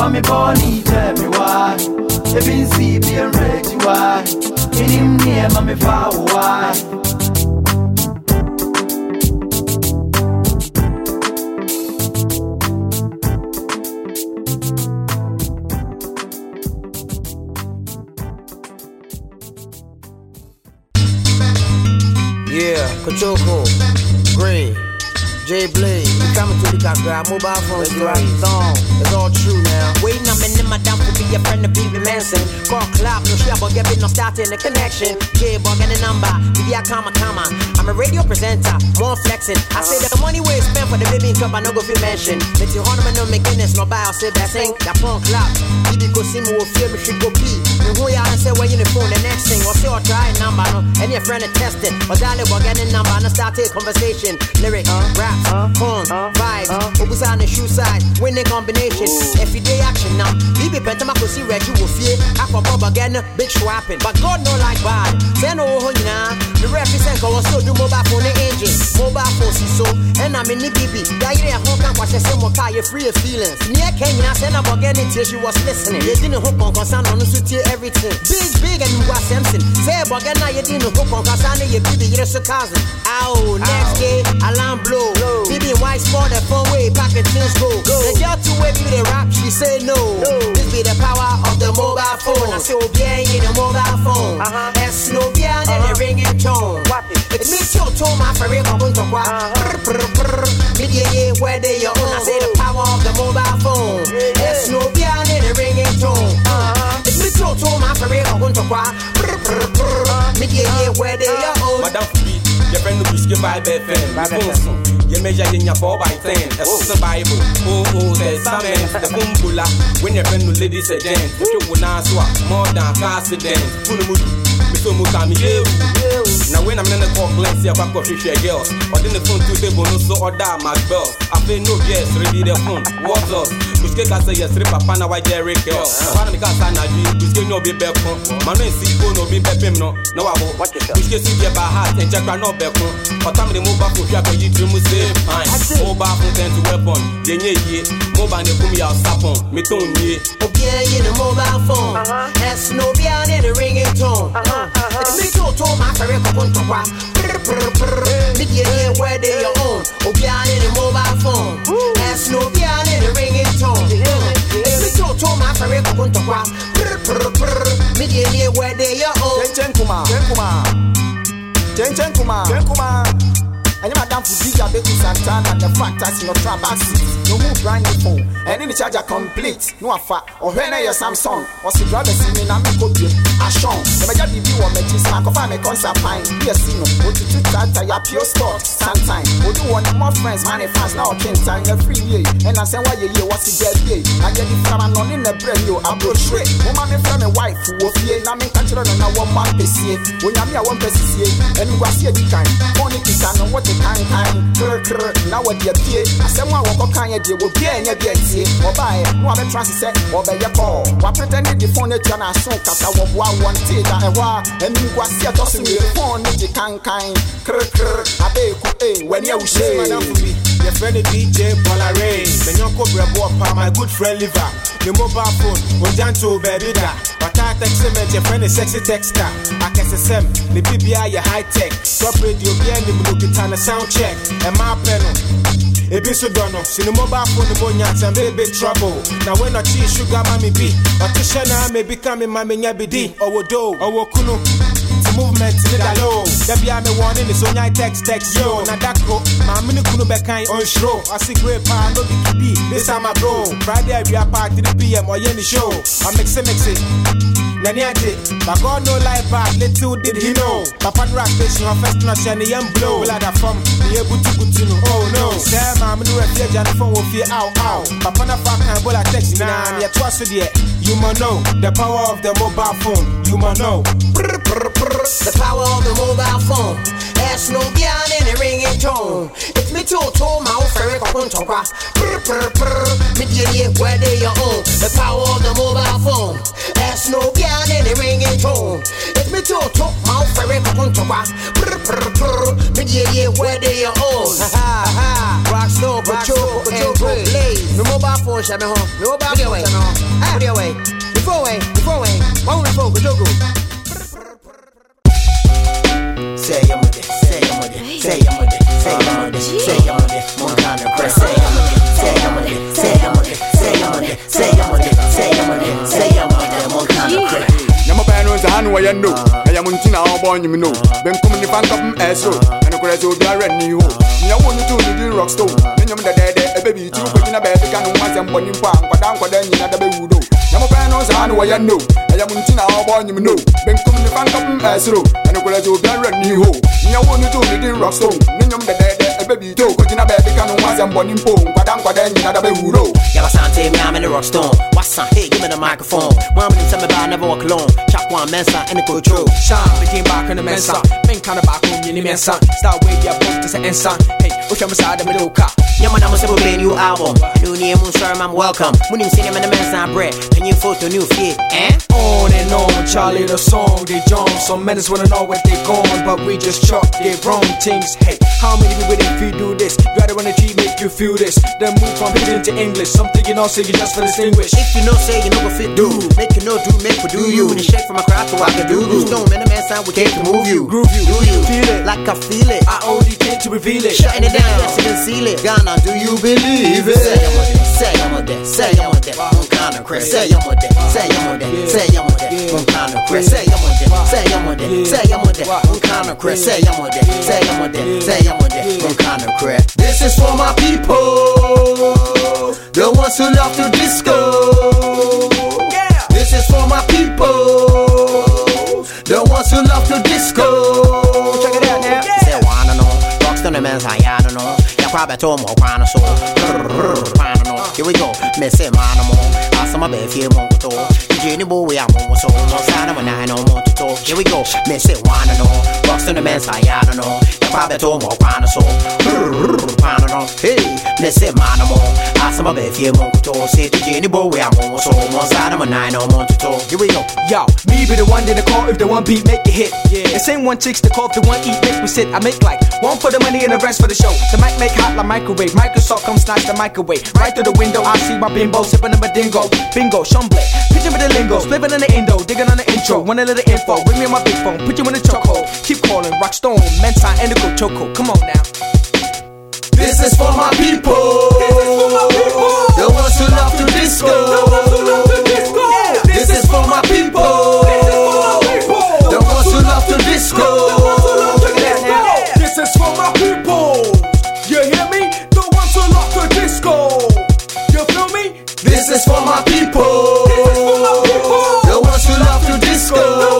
S16: In see nneɛma me.
S6: Bonnie, tell me why. There is CBM ready, why? Minim near Mommy Fowl, why? Matty, Mommy Bonnie, tell me why.
S2: Yeah, Kachoko, Gray, J Blade, we coming to the Kakra, mobile phones, right? Song, it's all true now.
S5: Wait, I'm in my for be a friend of Baby Manson. Call club, no share, but get no starting the connection. J bug and the number, be a comma, comma. I'm a radio presenter, more flexing. I say that the money we spend for the baby club, I no go feel mention. But you honor me no McGinnis, no buy or say blessing. That phone club, Bibi go see me, will feel me, should go pee. You who ya and say, when you the phone, the next thing, or say, or try number, no, and your friend to test it. Or dial it, bug and the number, and start a conversation. Lyric, uh, raps, uh, horn, uh, vibe, Obusa on the shoe side, winning combination. Everyday action now. Bibi Pentama could see Reggie will fear. Aqua Bob again, big swapping. But God no like bad. Say no oh, honina. The represent go so do mobile phone the engine. Mobile phone see so. And I'm in the Bibi. You home can watch the same car, you free of feelings. Near Kenya, send up again until she was listening. You didn't hook on concern on to tear everything. Big, big, and you was Simpson. Say again now you didn't hook on concern your Bibi, you're so cousin. Ow, next day, alarm blow. Bibi white sport the phone way, packet things go. The girl to wait me the rap, she say no. This be the power of the mobile phone. I say, oh, in the mobile phone. Uh-huh. It's no bien, and the ringing tone. It's me, too, to my favorite, I'm going to walk. Media, yeah, where they your own. I say the uh-huh. power of the mobile phone. It's no bien, and the ringing tone. It's me, too, to my favorite, I'm going to walk. Media, yeah, where they your uh-huh. own.
S17: Madam Fubi, your friend who whiskey by bed fan. You measure in your 4 by 10. That's the Bible. Oh, oh, testament. The bumbula. When your friend ladies a dance. If you will not swap more than accident. Funumudu. Mr. Mukami, you. Now, when I'm in the let's see about coffee share girls. Or then the phone to table, no so or that, my girl. I feel no yes, ready the phone. What's up? Whiskey can say yes, rip up and I Jerry girl. I want to make a sign of you. Whiskey no be back home. Man, see, go no be back him, no. No, I won't. Whiskey see your by heart and check no back home. But I'm the for you, you to me save time. Mobile phone tend to weapon. Yenye ye. Mobile ne kumi ya sapon. Me ton ye.
S5: Bien in the mobile phone. Uh-huh. That's no bien in the ringing tone. It's me too, to my career, come on to qua. Media here where they your own. Oh, bien in the mobile phone. That's no bien in the ringing tone. It's me too, to my career, come on to qua. Media here where they your own.
S18: Chen Kuma, Chen Kuma, Chen Chen Kuma, Chen Kuma. Ɛnyɛ madam fo dija bɛku santana the fact as your trap axis no mu brand new phone. Ɛne ne charger complete. No afa ɔhwɛ no yɛ samsung ɔse driver si me na mekɔ biem ashon yɛbɛgya biribi wɔ m'akyi sa akɔfa me kɔnsa pan bi asi no ɔtutu tata yɛ pure sport sometime ɔdu wɔ ne more friends ma ne fans na ɔkentan yɛfiri yie ɛna sɛ woayɛ yie wɔse gya bie na yɛde frama no ne na brɛ yo abrɔhwere woma memfrɛ me wife wɔ fie na menka kyerɛ no na wɔmma mpɛsie onyame a wɔmpɛ sisie ɛniguase adi kan fɔne kita no wɔde kankan krkr na wɔde apue asɛm a wɔkɔka yɛ deɛ wɔbia ɛnyɛ bi atie wɔbaeɛ na wabɛtra se sɛ wɔbɛyɛ kɔɔ wapretɛ ne de fon no atua no aso kasa wɔboa wɔnte da ɛhɔ a animguase ɛtɔ so wie fon no de kankan krkr abɛɛku e w'ani awuhyee
S17: Your friend the DJ Polare, the Yonko Brebo my good friend Liver. The mobile phone, Ojanto baby da. But I text him your friend is sexy texter. I can say the BBI your high tech. Top radio, be any Mugitana sound check. And my panel. Ebi nso dɔ no sini mobile phone mo nya some big big trouble. Na when I cheese sugar mami bi ɔte hyɛ na maybe come in mami nya bi di. Ɔwɔ do ɔwɔ kunu. Ti movement ni da low dabi a mi ne ni so nya text text yo. Na dako maame ne kunu bɛkan ɔnhyiro ɔsi great paa no bi kidi this time I bro. Friday awia pa 3 pm ɔyɛ ni show. Ɔmixe mixe Nani ate, but God no like bad, little did he know. Papa rap station, her first not shiny young blow. Well, that from the butu butu no. Oh no, Sam, I'm refuge and the phone will fear out out. Papa na fuck and bola text nah, yeah, twice a year. You must know the power of the mobile phone. You must know.
S5: The power of the mobile phone. There's no beyond in the ringing tone. It's me too, to my own ferry on to cross. Media where they your own. The power of the mobile phone. Yes, no, yeah, then they ring it tone. It's me too, talk, mouth, very much to wa. Brr, brr, brr. Me, yeah, yeah, where they your own. Rock snow, but you, but you, blaze. No mobile phone, shut me home. No mobile phone, shut me home. Ah, put it away. Before way, before way. One phone, but you go. Say your mother, say your mother, say your mother, say your mother, say your mother, Montana Crest, say your mother, say
S19: nyama bɛɛ no nsa ha no wɔyɛ no ɛyɛ mo nti na wɔbɔ nyim no benkum nifa nkɔpem ɛsoro ɛno korɛ sɛ obiara nni hɔ nea wo no too no din rockstone ne nwom dɛdɛɛdɛ ɛbɛbi ti wokɔgyina baabi ka no ho asɛm bɔne mpo a nkwadaa nkwadaa nyina da bɛwu do nyama bɛɛ no nsa ha no wɔyɛ no ɛyɛ mo nti na wɔbɔ nyim no benkum nifa nkɔpem ɛsoro ɛno korɛ sɛ obiara nni hɔ nea wo no too no din rockstone ne nwom dɛdɛɛdɛ ɛbɛbi ti wokɔgyina baabi ka no ho asɛm bɔne mpo nkwadaa nkwadaa nyina do
S5: Yaba Sante, me I'm in the rock. What's up? Hey, give me the microphone. Mom didn't tell me about never walk alone. Chop one mensa in the control.
S8: Shine, begin back on the mensa. Men kind of back home, you need mensa. Start with your book to say ensa. Hey, which I'm side of the middle car.
S5: Yeah, man, I'm a new album. New name, moon sir, I'm welcome. When you see them in the mensa bread, and you photo new fit, eh?
S8: On and on, Charlie the song, they jump. Some men just wanna know where they gone, but we just chuck they wrong things. Hey, how many people if you do this? You gotta wanna G make you feel this. Then move from Pidgin to English. Something you know, say you just for distinguish.
S5: If you know, say you know go fit do. Make you know do, make we do you. When you shake from a crowd to I can do you. Stone in the mensa, we came to move you.
S8: Groove you,
S5: Do you
S8: feel it
S5: like I feel it?
S8: I only came to reveal it.
S5: Shutting it down, yes, seal it. Ghana, do you believe it? Say I'm on that, say I'm on that, say I'm on that. Moncana Chris, say I'm on that, say I'm on that, say I'm on that. Moncana Chris, say I'm on that, say I'm on that, say I'm on that. Moncana Chris, say I'm on that, say I'm on that, say I'm on that. Moncana Chris. This is for my people, the ones who love to disco. Yeah. This is for my people, the ones who love to disco. Check it out now. Say wanna know, Rockstar the man's I don't know. Yeah, probably told more oh, wanna so. Wanna know. Here we go. Me say man mo. Asa my baby feel mo Jenny boy we am mo so. Mo sana mo nine no mo to. talk. Here we go. Me say wanna know. Rockstar the man's I don't know. Yeah, probably told more wanna so. Wanna know. Hey, me say man mo. Asa my baby mo to. Say to Jenny boy we am mo so. Mo sana mo nine no mo to. Talk. Here we go.
S8: Yo, me be the one that the call if the one beat make it hit. Yeah. The same one chicks the call if the one eat make me sit. I make like one for the money and the rest for the show. The mic make hot like microwave. Microsoft come snatch the microwave. Right through the window, I see my bimbo sipping on my dingo. Bingo, shumble. Picture with the lingo, slipping in the digging on the intro. Little info, bring me on my big phone, put you in chokehold. Keep calling, indigo, choco. Come on now.
S5: This is for my people. The ones who love to disco. This is for my people. The ones who love to disco.
S8: This is for my people. You hear me? The ones who love to disco. You feel me?
S5: This is for my people. Love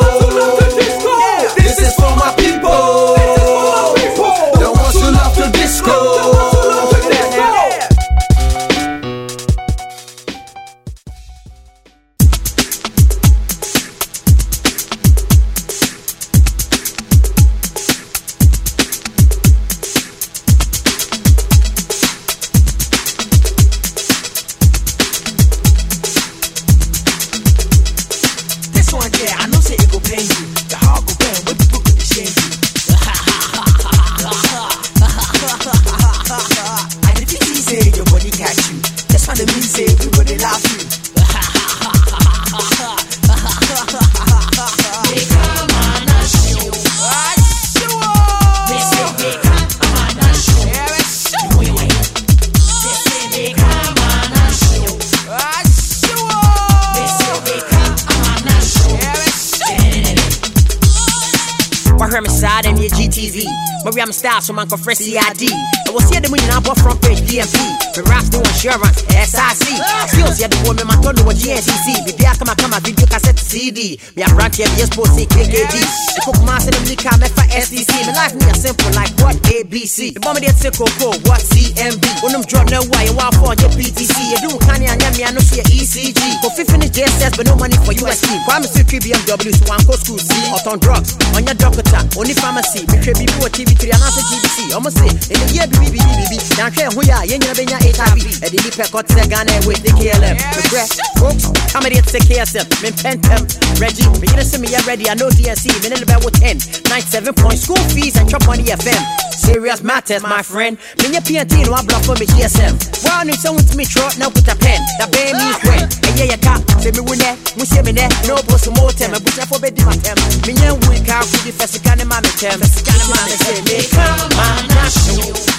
S5: I'm star, so
S8: man confess CID. I was here the
S5: money I bought front page PMP. The raps do insurance, SIC. Skills see the boy, my told what GNCC. Baby, I come, I come, I video cassette CD. Me, a brand here, yes, post KKD. The cook master, the leak, I'm SEC. My life, me, a simple like what ABC. The bomb, they take Coco, what CMB. When I'm drunk, no way, wow, for your PTC. You do can't, I me, I know see a ECG. For 15 is JSS, but no money for USC. Why I'm still BMW, so I'm go school C. Out on drugs, on your doctor, only pharmacy. Me, be TV3, and I say GBC. I'm a say, in the year BBB, BBB, now care who ya, you never been your HIV. And the Ghana with the KLM. The press, folks, comedy at the KSM, Min Pentem. Reggie meyere se meyɛ ready I know DNC me ne ne bɛwo 10 97 point school fees and chop money FM serious matters my friend. Menyɛ PNT no ablock for me GSM Wow ne me wontumi twerɛ na a pen. That bɛn means when ɛyɛ yɛ ka sɛ mewu nɛ mohyɛ me nɛ na ɔbɔ so motɛm abusuafo bɛdi matɛm menyɛ nwu nka kodi fɛ sika ne ma me tɛm sika ne ma me sɛ meka mana hyew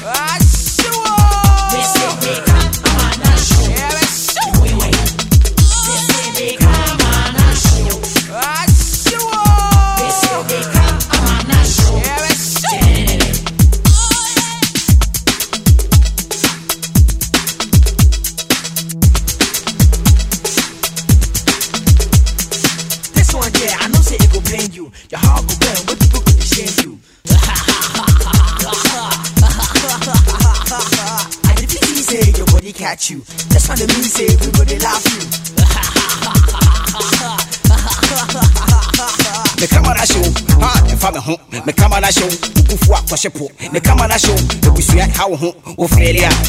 S6: catch you. That's why the say we go laugh you.
S20: Me kama na hyew ha ɛfa me ho me kama na hyew wogufu akɔhye po me kama na hyew abusua ha wo ho a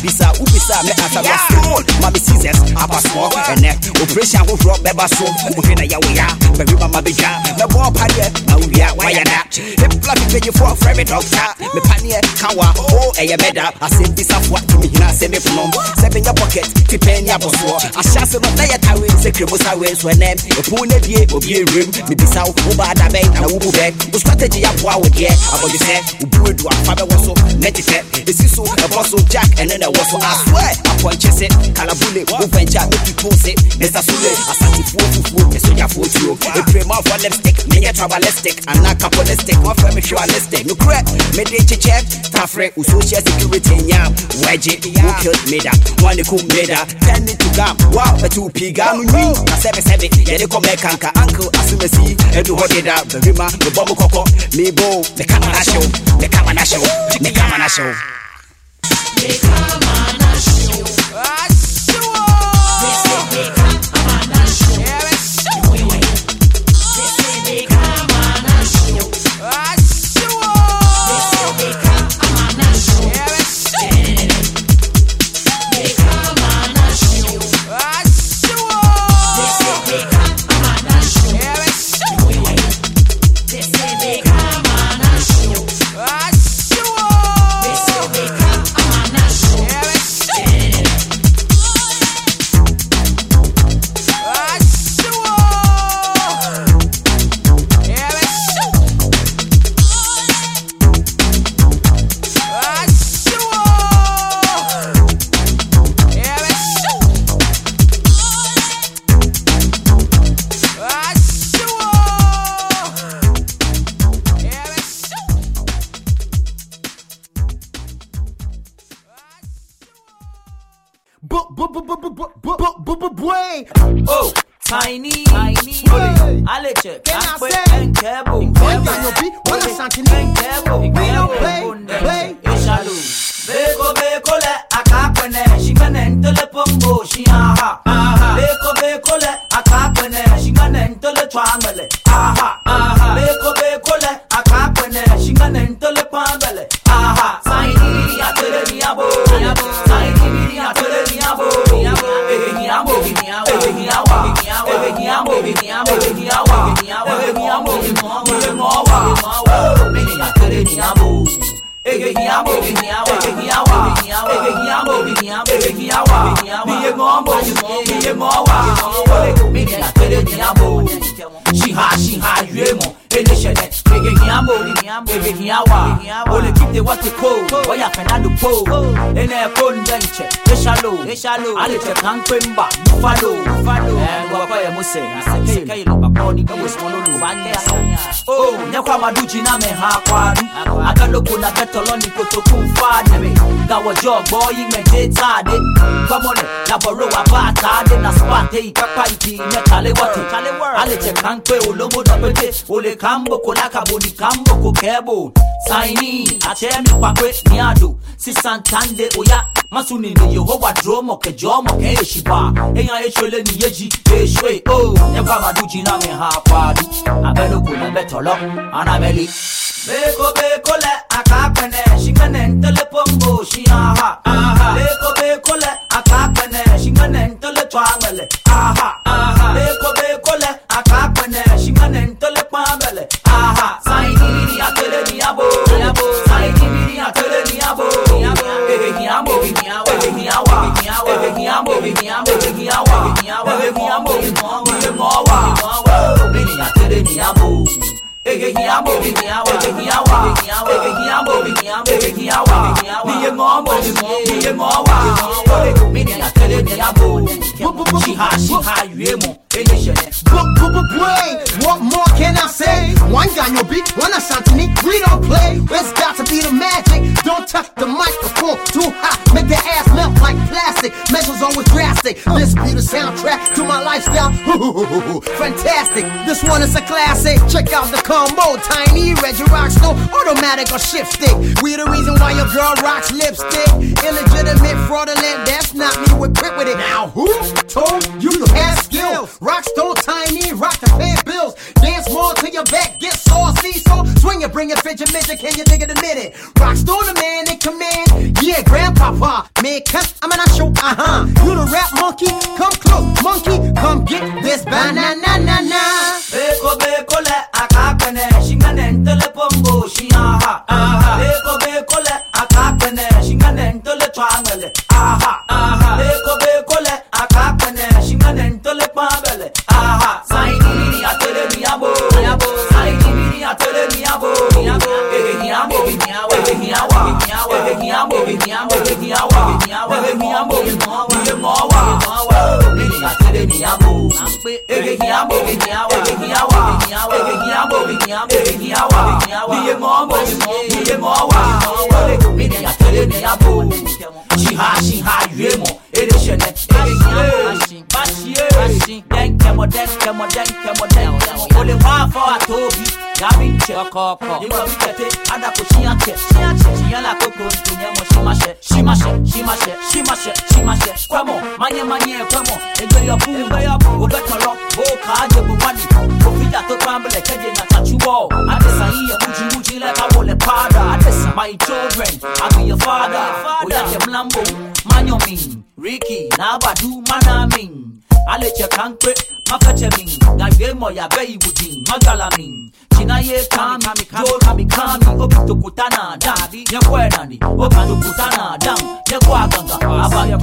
S20: bisa wobisa me asa basketball ma me seasons aba soɔ ɛnɛ operation ahoforɔ bɛba so. Wohwɛ na yɛwoya bɛwi mama bɛdwa mɛbɔ padeɛ ma wowia wayɛ da hepla mepɛgyefoɔ frɛ me dɔkta mepaneɛ kawa o ɛyɛ mɛda asɛm bisafoa tumi hina asɛm mepono sɛ bɛnya pocket tipɛ ne abɔsoɔ ahyɛ ase no na yɛ tawe sɛ kremo sawe so ɛnɛ ɛpon no bie obie werem mebisa wo wobaa da bɛn na wobu bɛ wo strategy aboa wo deɛ abɔdwe sɛ wobu adu afa bɛwɔ so ne tetɛ ɛsi so ɛbɔ so a jack ɛne na ɛwɔ so asoɛ apɔnkye se kalabule wo vɛnkya metutuo se mesa sule asantefoɔ fufuo ɛsogyafoɔ tuo ɛprɛmafoɔ lipstick menyɛ tribalistic anaa capolistic wɔfrɛ me hwewalistic nokorɛ mede kyekyɛ tafrɛ wo social security nyam wɔagye wo killed meda wane kum meda turn it to gam wow bɛte wo pii gaa no nwi na sɛbesɛbe yɛde kɔ mɛkanka ankle asomasi ɛdu hɔ deda barima mebɔ mo kɔkɔ mebo mekama na hyew mekama na hyew mekama na hyew
S6: Oh, kamo smono lubanya, oh, nyakwa maduchi na meha kwadu, agaloko na betoloni kotoku mfademe gawo jogbo yimede tade. Kwamone laboro wa ba tade. Na spate ikapa iki mekale wate kambo kokebo saini achemi kwakwe niado sisantande oya masuni ni yehowa dromo ke jomo ke eshiba eyan eshole ni yeji eshwe o. Ekwa maduji na me ha kwadu abelo kuna betolo anabeli Beko beko le akakene shingane ntele pombo shi
S4: What more can I say? One guy no beat, one Asantini, we don't play. It's got to be the magic. Don't touch the microphone too hot, make the ass melt like plastic. Measures always drastic. This be the soundtrack to my lifestyle. Fantastic. This one is a classic. Check out the combo. Tiny, Reggie Rock, no automatic or shift stick. We the reason why your girl rocks lipstick. Illegitimate, fraudulent. That's not me. We're quick with it. Now who told you you have skill? Rock stone tiny, rock to pay bills. Dance more till your back gets saucy. So swing it, bring it, fidget midget. Can you dig it a minute? Rock stone the man in command. Yeah, grandpapa. Man, cuz I'm an show. Uh huh. You the rap monkey. Come close, monkey. Come get this banana.
S6: Ni ni abo. Ege ni amo ege ni awa ege ni awa ege ni amo ege ni awa. Niye ngomo niye ngowa. Mi ni atele ni abo. Bashie bashie. Denkemo denkemo denkemo denkemo. Ole wa fo atobi. Yabi nche koko. Yewa mikete ada ko shiya che. Shiya che. Shiya la koko ntunye mo shimashe. Shimashe shimashe shimashe shimashe. Kwemo manye manye kwemo. Egbe yobu egbe yobu. Obe tolo. Bo ka aje bu wani. Ofida to kwambele keje na tachuo. Adesa iye muji muji le ka wole pada. Adesa my children. I be your father. Oya ke mlambo. Manyo min. Ricky na abadu mana min. Aleche kankwe mafeche min. Gagbe mo ya be iwudin. Magala min. Chinaye kami jo kami kami obi tukutana dabi nyekwe nani obi tukutana dam nyekwe aganga abaya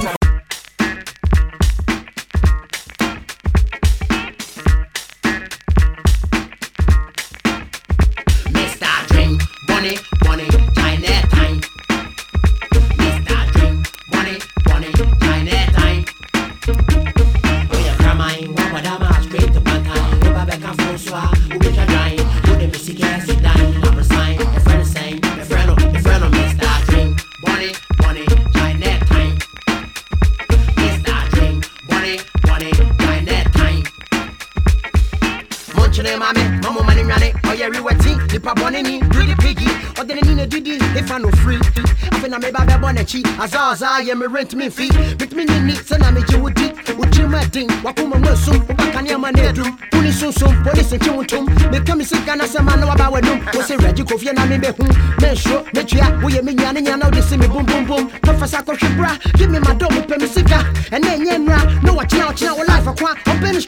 S4: ye me rent me fee. Bit me ni ni, se na me je wudi, uchi ma ding, wakuma mwesum, ubaka ni ama nedum. Uni sum sum, police nchi mutum, me kami sika na se mana waba wedum. Wose ready kofie na me be hu, me sho, me tua, uye nyane, ode se me boom boom boom. Professor ko bra, give me my dog, me pe me sika. And then ye mra, no watch out, china, life akwa, open